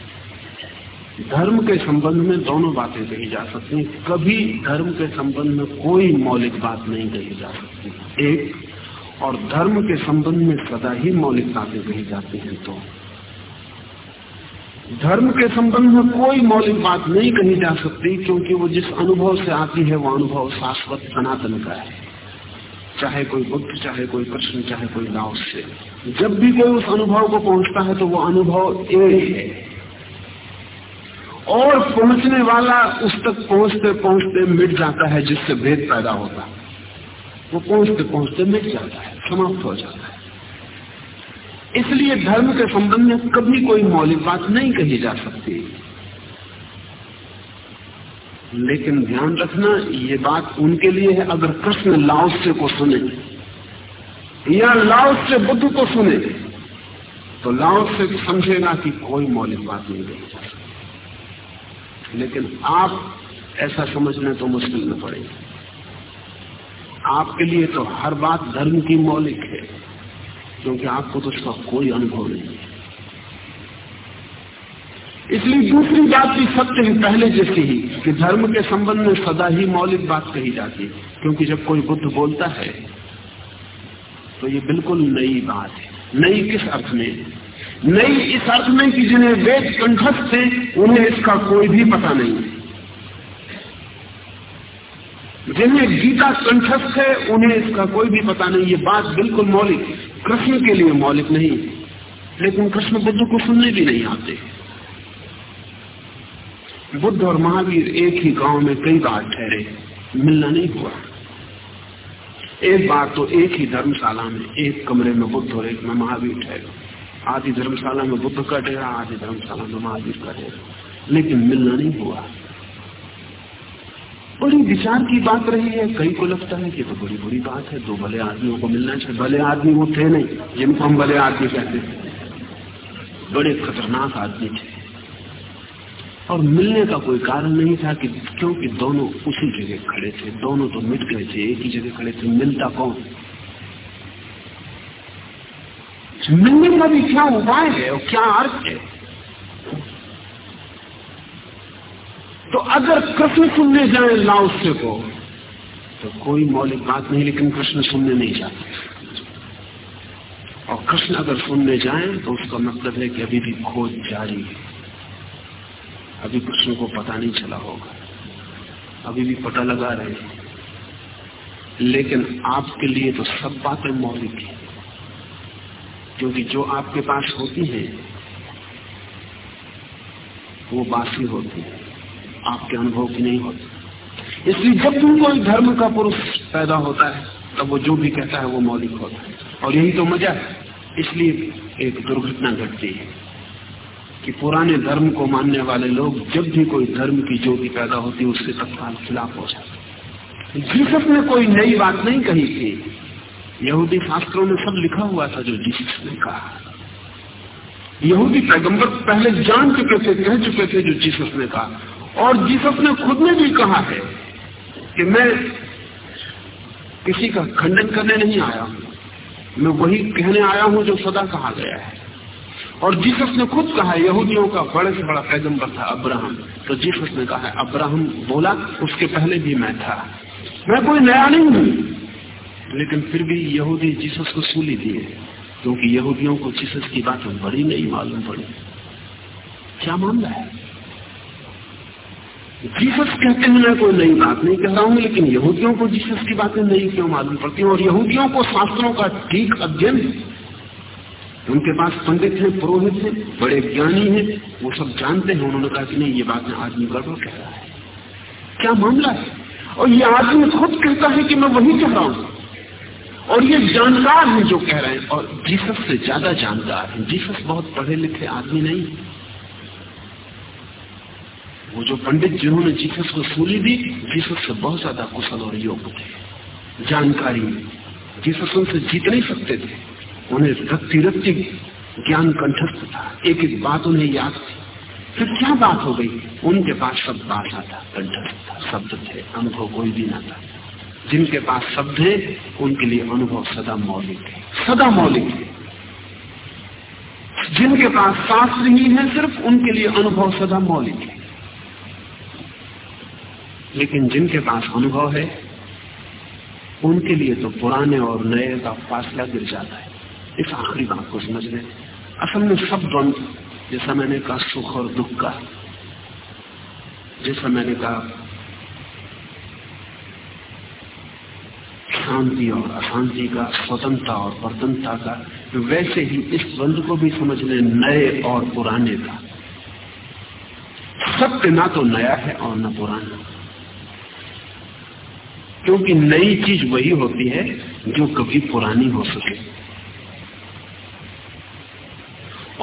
धर्म के संबंध में दोनों बातें कही जा सकती हैं। कभी धर्म के संबंध में कोई मौलिक बात नहीं कही जा सकती। एक, और धर्म के संबंध में सदा ही मौलिक बातें कही जाती हैं तो। धर्म के संबंध में कोई मौलिक बात नहीं कही जा सकती, क्योंकि वो जिस अनुभव से आती है, वो अनुभव शाश्वत सनातन का है। चाहे कोई बुद्ध, चाहे कोई कृष्ण, चाहे कोई लाओ से। जब भी कोई उस अनुभव को पहुँचता है तो वो अनुभव एक है। और पहुँचने वाला उस तक पहुँचते पहुँचते मिट जाता है जिससे भेद पैदा होता है। वो पहुँचते पहुँचते मिट जाता है, समाप्त हो जाता है। इसलिए धर्म के संबंध में कभी कोई मौलिक बात नहीं कही जा सकती। लेकिन ध्यान रखना, ये बात उनके लिए है, अगर कृष्ण लाओस्य को सुने या लाओस से बुद्ध को सुने तो लाओस से समझेगा कि कोई मौलिक बात नहीं कही जा सकती। लेकिन आप ऐसा समझना तो मुश्किल में पड़ेगा। आपके लिए तो हर बात धर्म की मौलिक है, क्योंकि आपको तो उसका कोई अनुभव नहीं है। इसलिए दूसरी बात भी सत्य है, पहले जैसी ही, कि धर्म के संबंध में सदा ही मौलिक बात कही जाती है, क्योंकि जब कोई बुद्ध बोलता है तो ये बिल्कुल नई बात है। नई किस अर्थ में? नहीं, इस अर्थ में कि जिन्हें वेद कंठस्थ थे, उन्हें इसका कोई भी पता नहीं। जिन्हें गीता कंठस्थ है, उन्हें इसका कोई भी पता नहीं। ये बात बिल्कुल मौलिक, कृष्ण के लिए मौलिक नहीं। लेकिन कृष्ण बुद्ध को सुनने भी नहीं आते। बुद्ध और महावीर एक ही गाँव में कई बार ठहरे। मिलना नहीं हुआ। एक बार तो एक ही धर्मशाला में, एक कमरे में बुद्ध और एक में महावीर ठहरे। आधी धर्मशाला में बुद्ध का डेरा आधी धर्मशाला में महावीर का डेरा। लेकिन मिलना नहीं हुआ। बड़ी विचार की बात रही है। कई को लगता है कि तो बड़ी बुरी बात है। दो भले आदमियों को मिलना चाहिए। भले आदमी वो थे नहीं, जिनको हम भले आदमी कहते थे बड़े खतरनाक आदमी थे। और मिलने का कोई कारण नहीं था कि, क्योंकि दोनों उसी जगह खड़े थे। दोनों तो मिट गए थे, एक ही जगह खड़े थे। मिलता कौन? मिलने का भी क्या उपाय है और क्या अर्थ है? तो अगर कृष्ण सुनने जाए लाओस्य को तो कोई मौलिक बात नहीं, लेकिन कृष्ण सुनने नहीं जाते। और कृष्ण अगर सुनने जाए तो उसका मतलब है कि अभी भी खोज जारी है। अभी कृष्ण को पता नहीं चला होगा। अभी भी पता लगा रहे हैं। लेकिन आपके लिए तो सब बातें मौलिक है। क्योंकि जो आपके पास होती है, वो बासी होती है। आपके अनुभव की नहीं होती। इसलिए जब भी कोई धर्म का पुरुष पैदा होता है, तब वो जो भी कहता है, वो मौलिक होता है। और यही तो मज़ा है। इसलिए एक दुर्घटना घटती है कि पुराने धर्म को मानने वाले लोग, जब भी कोई धर्म की ज्योति पैदा होती है उसके तत्काल खिलाफ हो जाते जीसस ने कोई नई बात नहीं कही थी यहूदी शास्त्रों में सब लिखा हुआ था जो जीसस ने कहा। यहूदी पैगंबर पहले जान चुके थे, कह चुके थे जो जीसस ने कहा। और जीसस ने खुद ने भी कहा है कि मैं किसी का खंडन करने नहीं आया हूँ। मैं वही कहने आया हूँ जो सदा कहा गया है। और जीसस ने खुद कहा, यहूदियों का बड़े से बड़ा पैगंबर था अब्राहम। तो जीसस ने कहा, अब्राहम, बोला, उसके पहले भी मैं था। मैं कोई नया नहीं हूँ। लेकिन फिर भी यहूदी जीसस को सूली दिए, क्योंकि यहूदियों को जीसस की बात बड़ी नहीं मालूम पड़ी। क्या मामला है? जीसस कहते हैं मैं कोई नई बात नहीं कह रहा हूँ, लेकिन यहूदियों को जीसस की बातें नहीं क्यों मालूम पड़ती और यहूदियों को शास्त्रों का ठीक अध्ययन, उनके पास पंडित हैं, पुरोहित हैं, बड़े ज्ञानी हैं, वो सब जानते हैं। उन्होंने कहा कि नहीं, ये बात आदमी गड़बड़ कह रहा है। क्या मामला है? और ये आदमी खुद कहता है कि मैं वही कह रहा हूँ। और ये जानकार हैं जो कह रहे हैं। और जीसस से ज़्यादा जानकार हैं। जीसस बहुत पढ़े लिखे आदमी नहीं। वो जो पंडित जिन्होंने जीसस को सूली दी, जीसस से बहुत ज़्यादा कुशल और योग्य थे। जानकारी। जीसस उनसे जीत नहीं सकते थे। उन्हें रक्ति रक्ति ज्ञान कंठस्थ था। एक एक बात उन्हें याद थी। फिर क्या बात हो गई? उनके पास सब बात आता कंठस्थ था। शब्द थे, अनुभव कोई भी ना था। जिनके पास शब्द है, उनके लिए अनुभव सदा मौलिक है। सदा मौलिक है। जिनके पास शास्त्र ही है सिर्फ़, उनके लिए अनुभव सदा मौलिक है। लेकिन जिनके पास अनुभव है, उनके लिए तो पुराने और नए का फासला गिर जाता है। इस आखिरी बात को समझ लें असल में सब द्वंद, जैसा मैंने कहा, सुख और दुख का। जैसा मैंने कहा शांति और अशांति का, स्वतंत्रता और परतंत्रता का वैसे ही इस द्वंद को भी समझ लें नए और पुराने का। सत्य ना तो नया है और ना पुराना। क्योंकि नई चीज़ वही होती है जो कभी पुरानी हो सके।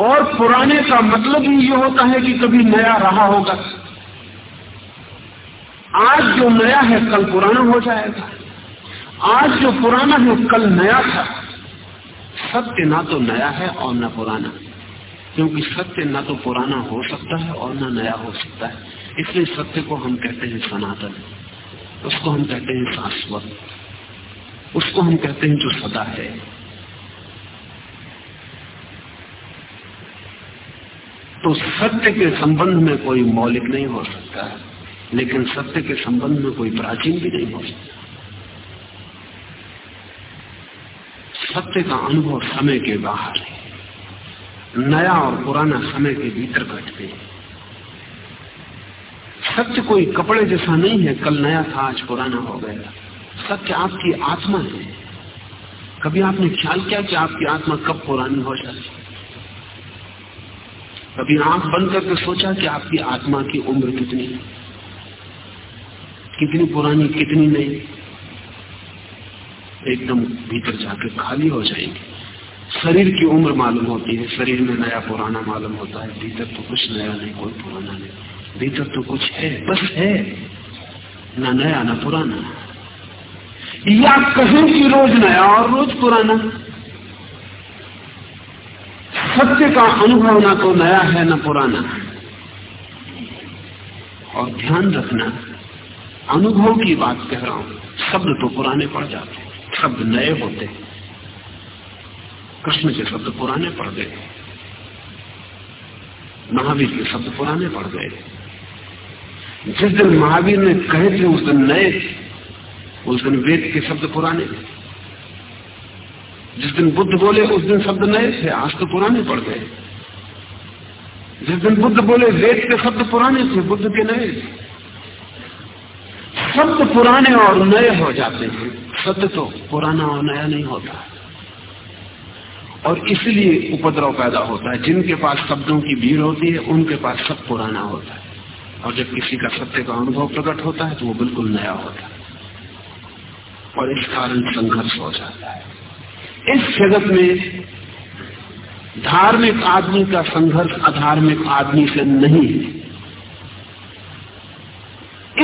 और पुराने का मतलब ही ये होता है कि कभी नया रहा होगा। आज जो नया है, कल पुराना हो जाएगा। आज जो पुराना है कल नया था। सत्य ना तो नया है और ना पुराना। क्योंकि सत्य ना तो पुराना हो सकता है और ना नया हो सकता है। इसलिए सत्य को हम कहते हैं सनातन। उसको हम कहते हैं शाश्वत। उसको हम कहते हैं जो सदा है। तो सत्य के संबंध में कोई मौलिक नहीं हो सकता है, लेकिन सत्य के संबंध में कोई प्राचीन भी नहीं हो सकता। सत्य का अनुभव समय के बाहर है। नया और पुराना समय के भीतर घटते हैं। सत्य कोई कपड़े जैसा नहीं है, कल नया था, आज पुराना हो गया। सत्य आपकी आत्मा है। कभी आपने ख्याल किया कि आपकी आत्मा कब पुरानी हो जाती कभी आँख बंद करके सोचा कि आपकी आत्मा की उम्र कितनी कितनी पुरानी, कितनी नहीं? एकदम भीतर जाके खाली हो जाएँगे। शरीर की उम्र मालूम होती है, शरीर में नया पुराना मालूम होता है, भीतर तो कुछ नया नहीं, कोई पुराना नहीं। भीतर तो कुछ है, बस है। ना नया, ना पुराना। या कहें कि रोज नया और रोज पुराना। सत्य का अनुभव ना तो नया है, ना पुराना। और ध्यान रखना, अनुभव की बात कह रहा हूँ, शब्द तो पुराने पड़ जाते शब्द नए होते। कृष्ण के शब्द पुराने पड़ गए। महावीर के शब्द पुराने पड़ गए। जिस दिन महावीर ने कहे थे, उस दिन नए उस दिन वेद के शब्द पुराने जिस दिन बुद्ध बोले, उस दिन शब्द नए थे। आज तो पुराने पड़ गए। जिस दिन बुद्ध बोले, वेद के शब्द पुराने थे, बुद्ध के नए शब्द पुराने और नए हो जाते हैं। सत्य तो पुराना और नया नहीं होता। और इसलिए उपद्रव पैदा होता है। जिनके पास शब्दों की भीड़ होती है, उनके पास सब पुराना होता है। और जब किसी का सत्य का अनुभव प्रकट होता है तो वो बिल्कुल नया होता है। और इस कारण संघर्ष हो जाता है। इस जगत में धार्मिक आदमी का संघर्ष अधार्मिक आदमी से नहीं है।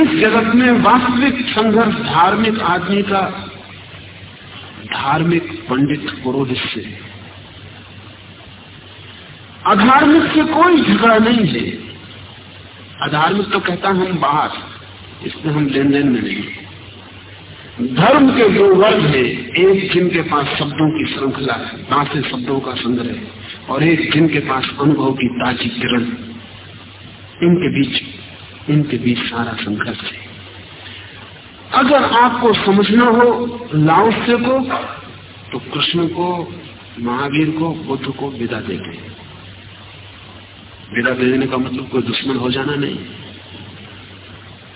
इस जगत में वास्तविक संघर्ष धार्मिक आदमी का धार्मिक पंडित पुरोहित से। अधार्मिक से कोई झगड़ा नहीं है। अधार्मिक तो कहता हम बाहर इसमें हम लेन देन में नहीं धर्म के दो वर्ग है, एक जिनके पास शब्दों की श्रृंखला है बासे शब्दों का संग्रह और एक जिनके पास अनुभव की ताजी किरण इनके बीच इनके बीच सारा संघर्ष है। अगर आपको समझना हो लाओस्य को तो कृष्ण को, महावीर को, बुद्ध को विदा देते विदा दे देने का मतलब कोई दुश्मन हो जाना नहीं।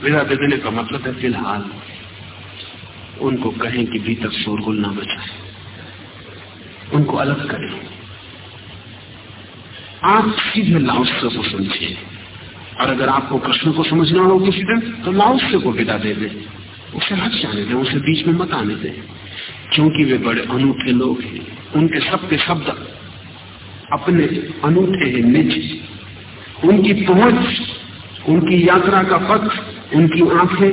विदा दे देने का मतलब है फ़िलहाल उनको कहें कि भीतर शोरगुल ना बचाए उनको अलग करें। आप सीधे लाउस्य को समझिए। और अगर आपको कृष्ण को समझना हो किसी दिन तो लाउस्य को विदा दे दें। उसे हट जाने दें उसे बीच में मत आने दें, क्योंकि वे बड़े अनूठे लोग हैं। उनके सबके शब्द अपने अनूठे हैं, निज। उनकी पहुँच, उनकी यात्रा का पथ, उनकी आँखें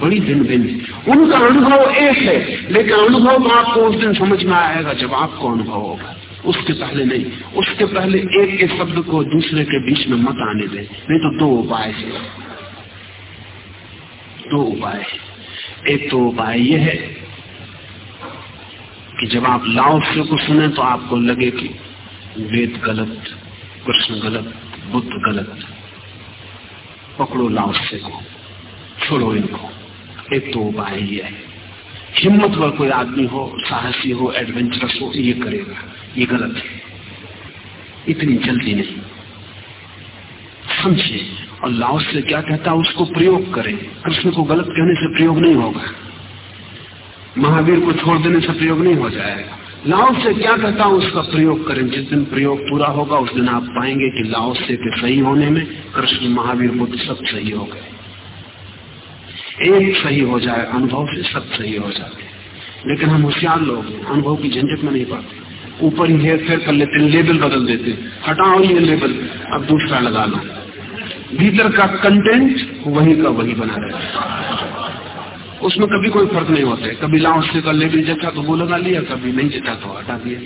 बड़ी भिन्न भिन्न उनका अनुभव एक है, लेकिन अनुभव तो आपको उस दिन समझ में आएगा जब आपको अनुभव होगा। उसके पहले नहीं, उसके पहले एक के शब्द को दूसरे के बीच में मत आने दे, नहीं तो दो उपाय है। दो उपाय एक तो उपाय यह है कि जब आप लाओस्य को सुने तो आपको लगे कि वेद गलत, कृष्ण गलत, बुद्ध गलत। पकड़ो लाओस्य को, छोड़ो इनको। एक तो उपाय यह है। हिम्मत वर कोई आदमी हो, साहसी हो एडवेंचरस हो, ये करेगा। ये गलत है। इतनी जल्दी नहीं। समझिए। और लाओस से क्या कहता है, उसको प्रयोग करें। कृष्ण को गलत कहने से प्रयोग नहीं होगा। महावीर को छोड़ देने से प्रयोग नहीं हो जाएगा। लाओस से क्या कहता है, उसका प्रयोग करें। जिस दिन प्रयोग पूरा होगा, उस दिन आप पाएँगे कि लाओस से के सही होने में कृष्ण महावीर बुद्ध सब सही हो गए। एक सही हो जाए, अनुभव से सब सही हो जाते लेकिन हम होशियार लोग अनुभव की झंझट में नहीं पाते। ऊपर ही हेर फेर कर लेते लेबल बदल देते हटाओ ये लेबल, अब दूसरा लगा लो। भीतर का कंटेंट वही का वही बना रहे उसमें कभी कोई फ़र्क नहीं होता है। कभी से का लेबल जचा तो वो लगा लिया। कभी नहीं जचा तो हटा दिया।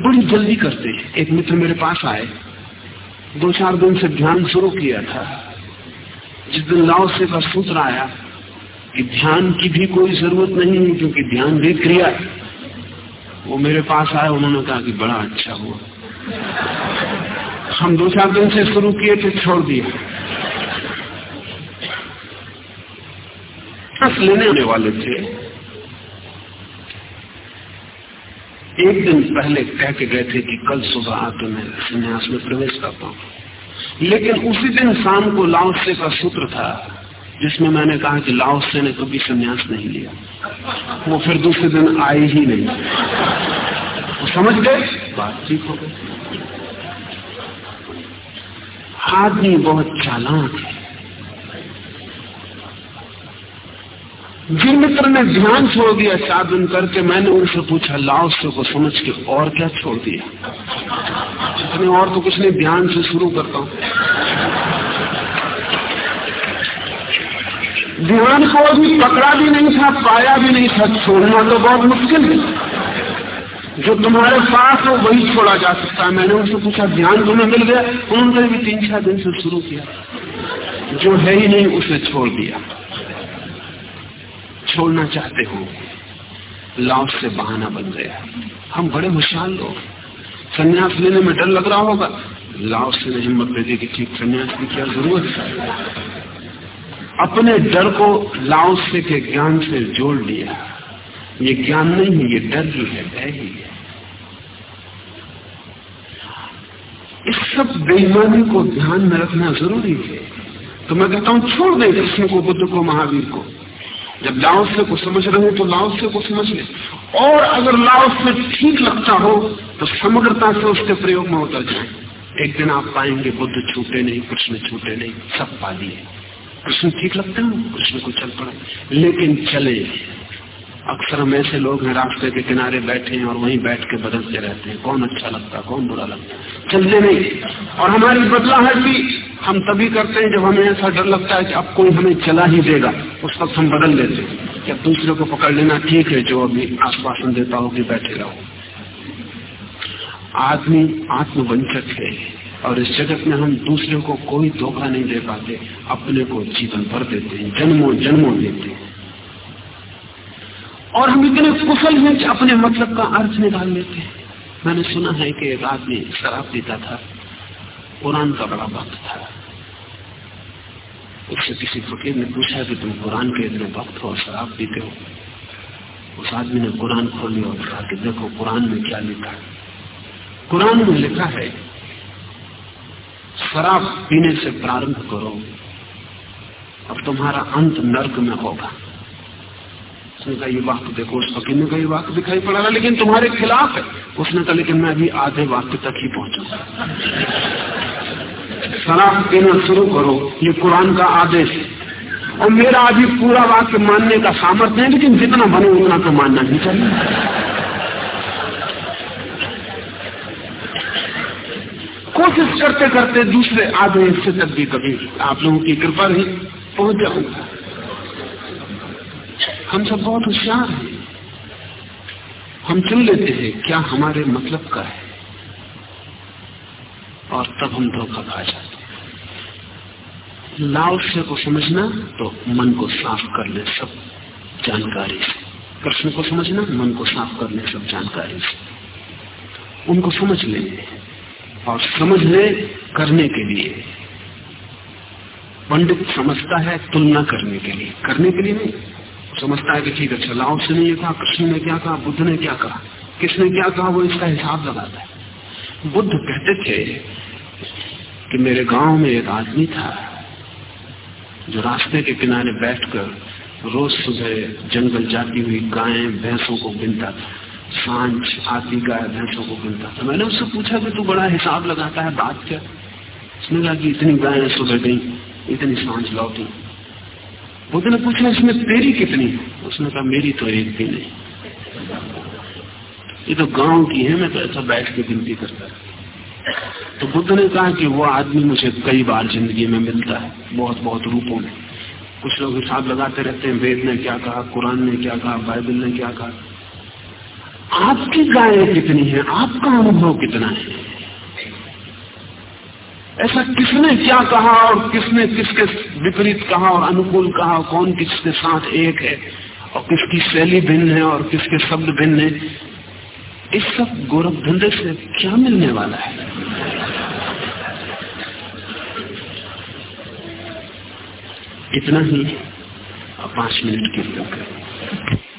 बड़ी जल्दी करते एक मित्र मेरे पास आए। दो चार दिन से ध्यान शुरू किया था। जिस दिन लाओ से का सूत्र आया कि ध्यान की भी कोई ज़रूरत नहीं है, क्योंकि ध्यान भी क्रिया वो मेरे पास आए, उन्होंने कहा कि बड़ा अच्छा हुआ। हम दो चार दिन से शुरू किए थे, छोड़ दिया बस लेने वाले थे। एक दिन पहले कह के गए थे कि कल सुबह आके मैं संन्यास में प्रवेश करता हूँ। लेकिन उसी दिन शाम को लाओसे का सूत्र था, जिसमें मैंने कहा कि लाओसे ने कभी संन्यास नहीं लिया। वो फिर दूसरे दिन आए ही नहीं। वो समझ गए? बात ठीक हो गई। आदमी बहुत चालाक है। जिन मित्र ने ध्यान छोड़ दिया, साधन करके मैंने उनसे पूछा लाओसे को समझ के और क्या छोड़ दिया? इतने और तो कुछ नहीं, ध्यान से शुरू करता हूँ। ध्यान को अभी पकड़ा भी नहीं था, पाया भी नहीं था, छोड़ना तो बहुत मुश्किल है। जो तुम्हारे पास हो, वही छोड़ा जा सकता है। मैंने उनसे पूछा, ध्यान तुम्हें मिल गया? उन्होंने भी तीन चार दिन से शुरू किया। जो है ही नहीं, उसे छोड़ दिया। छोड़ना चाहते हो लाभ से बहाना बन गया। हम बड़े होशियार लोग संन्यास लेने में डर लग रहा होगा। लाओ से हिम्मत दे दी कि ठीक संन्यास की क्या ज़रूरत है। अपने डर को लाओ से के ज्ञान से जोड़ लिया। ये ज्ञान नहीं है? ये डर ही है, भय ही है। इस सब बेईमानी को ध्यान में रखना ज़रूरी है। तो मैं कहता हूँ, छोड़ दे कृष्ण को, बुद्ध को, महावीर को। जब लाओस्य को समझ रहे हो तो लाओस्य को समझ ले। और अगर लाओस्य ठीक लगता हो तो समग्रता से उसके प्रयोग में उतर जाए। एक दिन आप पाएँगे, बुद्ध छूटे नहीं, कृष्ण छूटे नहीं, सब पा लिए कृष्ण ठीक लगते हैं? कृष्ण को चल पड़े। लेकिन चले। अक्सर हम ऐसे लोग हैं, रास्ते के किनारे बैठे हैं और वहीं बैठ के बदलते रहते हैं। कौन अच्छा लगता कौन बुरा लगता चलते नहीं। और हमारी बदलाहट भी हम तभी करते हैं जब हमें ऐसा डर लगता है कि अब कोई हमें चला ही देगा। उस वक्त हम बदल लेते हैं। क्या दूसरे को पकड़ लेना ठीक है, जो अभी आश्वासन देता हो कि बैठे रहो। आदमी आत्मवंचक है और इस जगत में हम दूसरे को कोई धोखा नहीं दे पाते, अपने को जीवन भर देते हैं, जन्मों जन्मों देते हैं। और हम इतने कुशल हैं कि अपने मतलब का अर्थ निकाल लेते हैं। मैंने सुना है कि एक आदमी शराब पीता था। कुरान का बड़ा भक्त था। उससे किसी फकीर ने पूछा कि तुम कुरान के इतने भक्त हो शराब पीते हो? उस आदमी ने कुरान खोली और कहा कि देखो, कुरान में क्या लिखा है? कुरान में लिखा है, शराब पीने से प्रारंभ करो, अब तुम्हारा अंत नर्क में होगा। उसने कहा ये वाक्य देखो, उस फकीर ने कहा वाक्य दिखाई पड़ा रहा लेकिन तुम्हारे खिलाफ है। उसने कहा, लेकिन मैं अभी आधे वाक्य तक ही पहुँचा शराब पीना शुरू करो, ये कुरान का आदेश और मेरा अभी पूरा वाक्य मानने का सामर्थ्य है, लेकिन जितना बने उतना तो मानना नहीं चाहिए। कोशिश करते करते दूसरे आधे हिस्से तक भी कभी आप लोगों की कृपा नहीं पहुँच जाऊँगा। हम सब बहुत होशियार हैं। हम चुन लेते हैं क्या हमारे मतलब का है। और तब हम धोखा खा जाते हैं। लाओस्य को समझना तो मन को साफ़ कर ले सब जानकारी से। कृष्ण को समझना, मन को साफ़ कर ले सब जानकारी से। उनको समझ लेंगे और समझ ले करने के लिए। पंडित समझता है तुलना करने के लिए। करने के लिए नहीं। समझता है कि ठीक है चलाओ से ने कहा, कृष्ण ने क्या कहा, बुद्ध ने क्या कहा? किसने क्या कहा, वो इसका हिसाब लगाता है। बुद्ध कहते थे कि मेरे गाँव में एक आदमी था, जो रास्ते के किनारे बैठकर रोज सुबह जंगल जाती हुई गायें, भैंसों को गिनता था। साँझ आती गाय, भैंसों को गिनता था। मैंने उससे पूछा कि तू बड़ा हिसाब लगाता है, बात क्या? उसने कहा कि इतनी गायें सुबह गई, इतनी साँझ लौटी। बुद्ध ने पूछा, इसमें तेरी कितनी उसने कहा, मेरी तो एक भी नहीं। ये तो गाँव की है, मैं तो ऐसा बैठ के गिनती करता तो बुद्ध ने कहा कि वो आदमी मुझे कई बार ज़िंदगी में मिलता है बहुत बहुत रूपों में। कुछ लोग हिसाब लगाते रहते हैं, वेद ने क्या कहा, कुरान ने क्या कहा, बाइबल ने क्या कहा। आपकी गायें कितनी है? आपका अनुभव कितना है? ऐसा किसने क्या कहा और किसने किसके विपरीत कहा और अनुकूल कहा? कौन किसके साथ एक है और किसकी शैली भिन्न है और किसके शब्द भिन्न है? इस सब गौरव धंधे से क्या मिलने वाला है? इतना ही पाँच मिनट की करें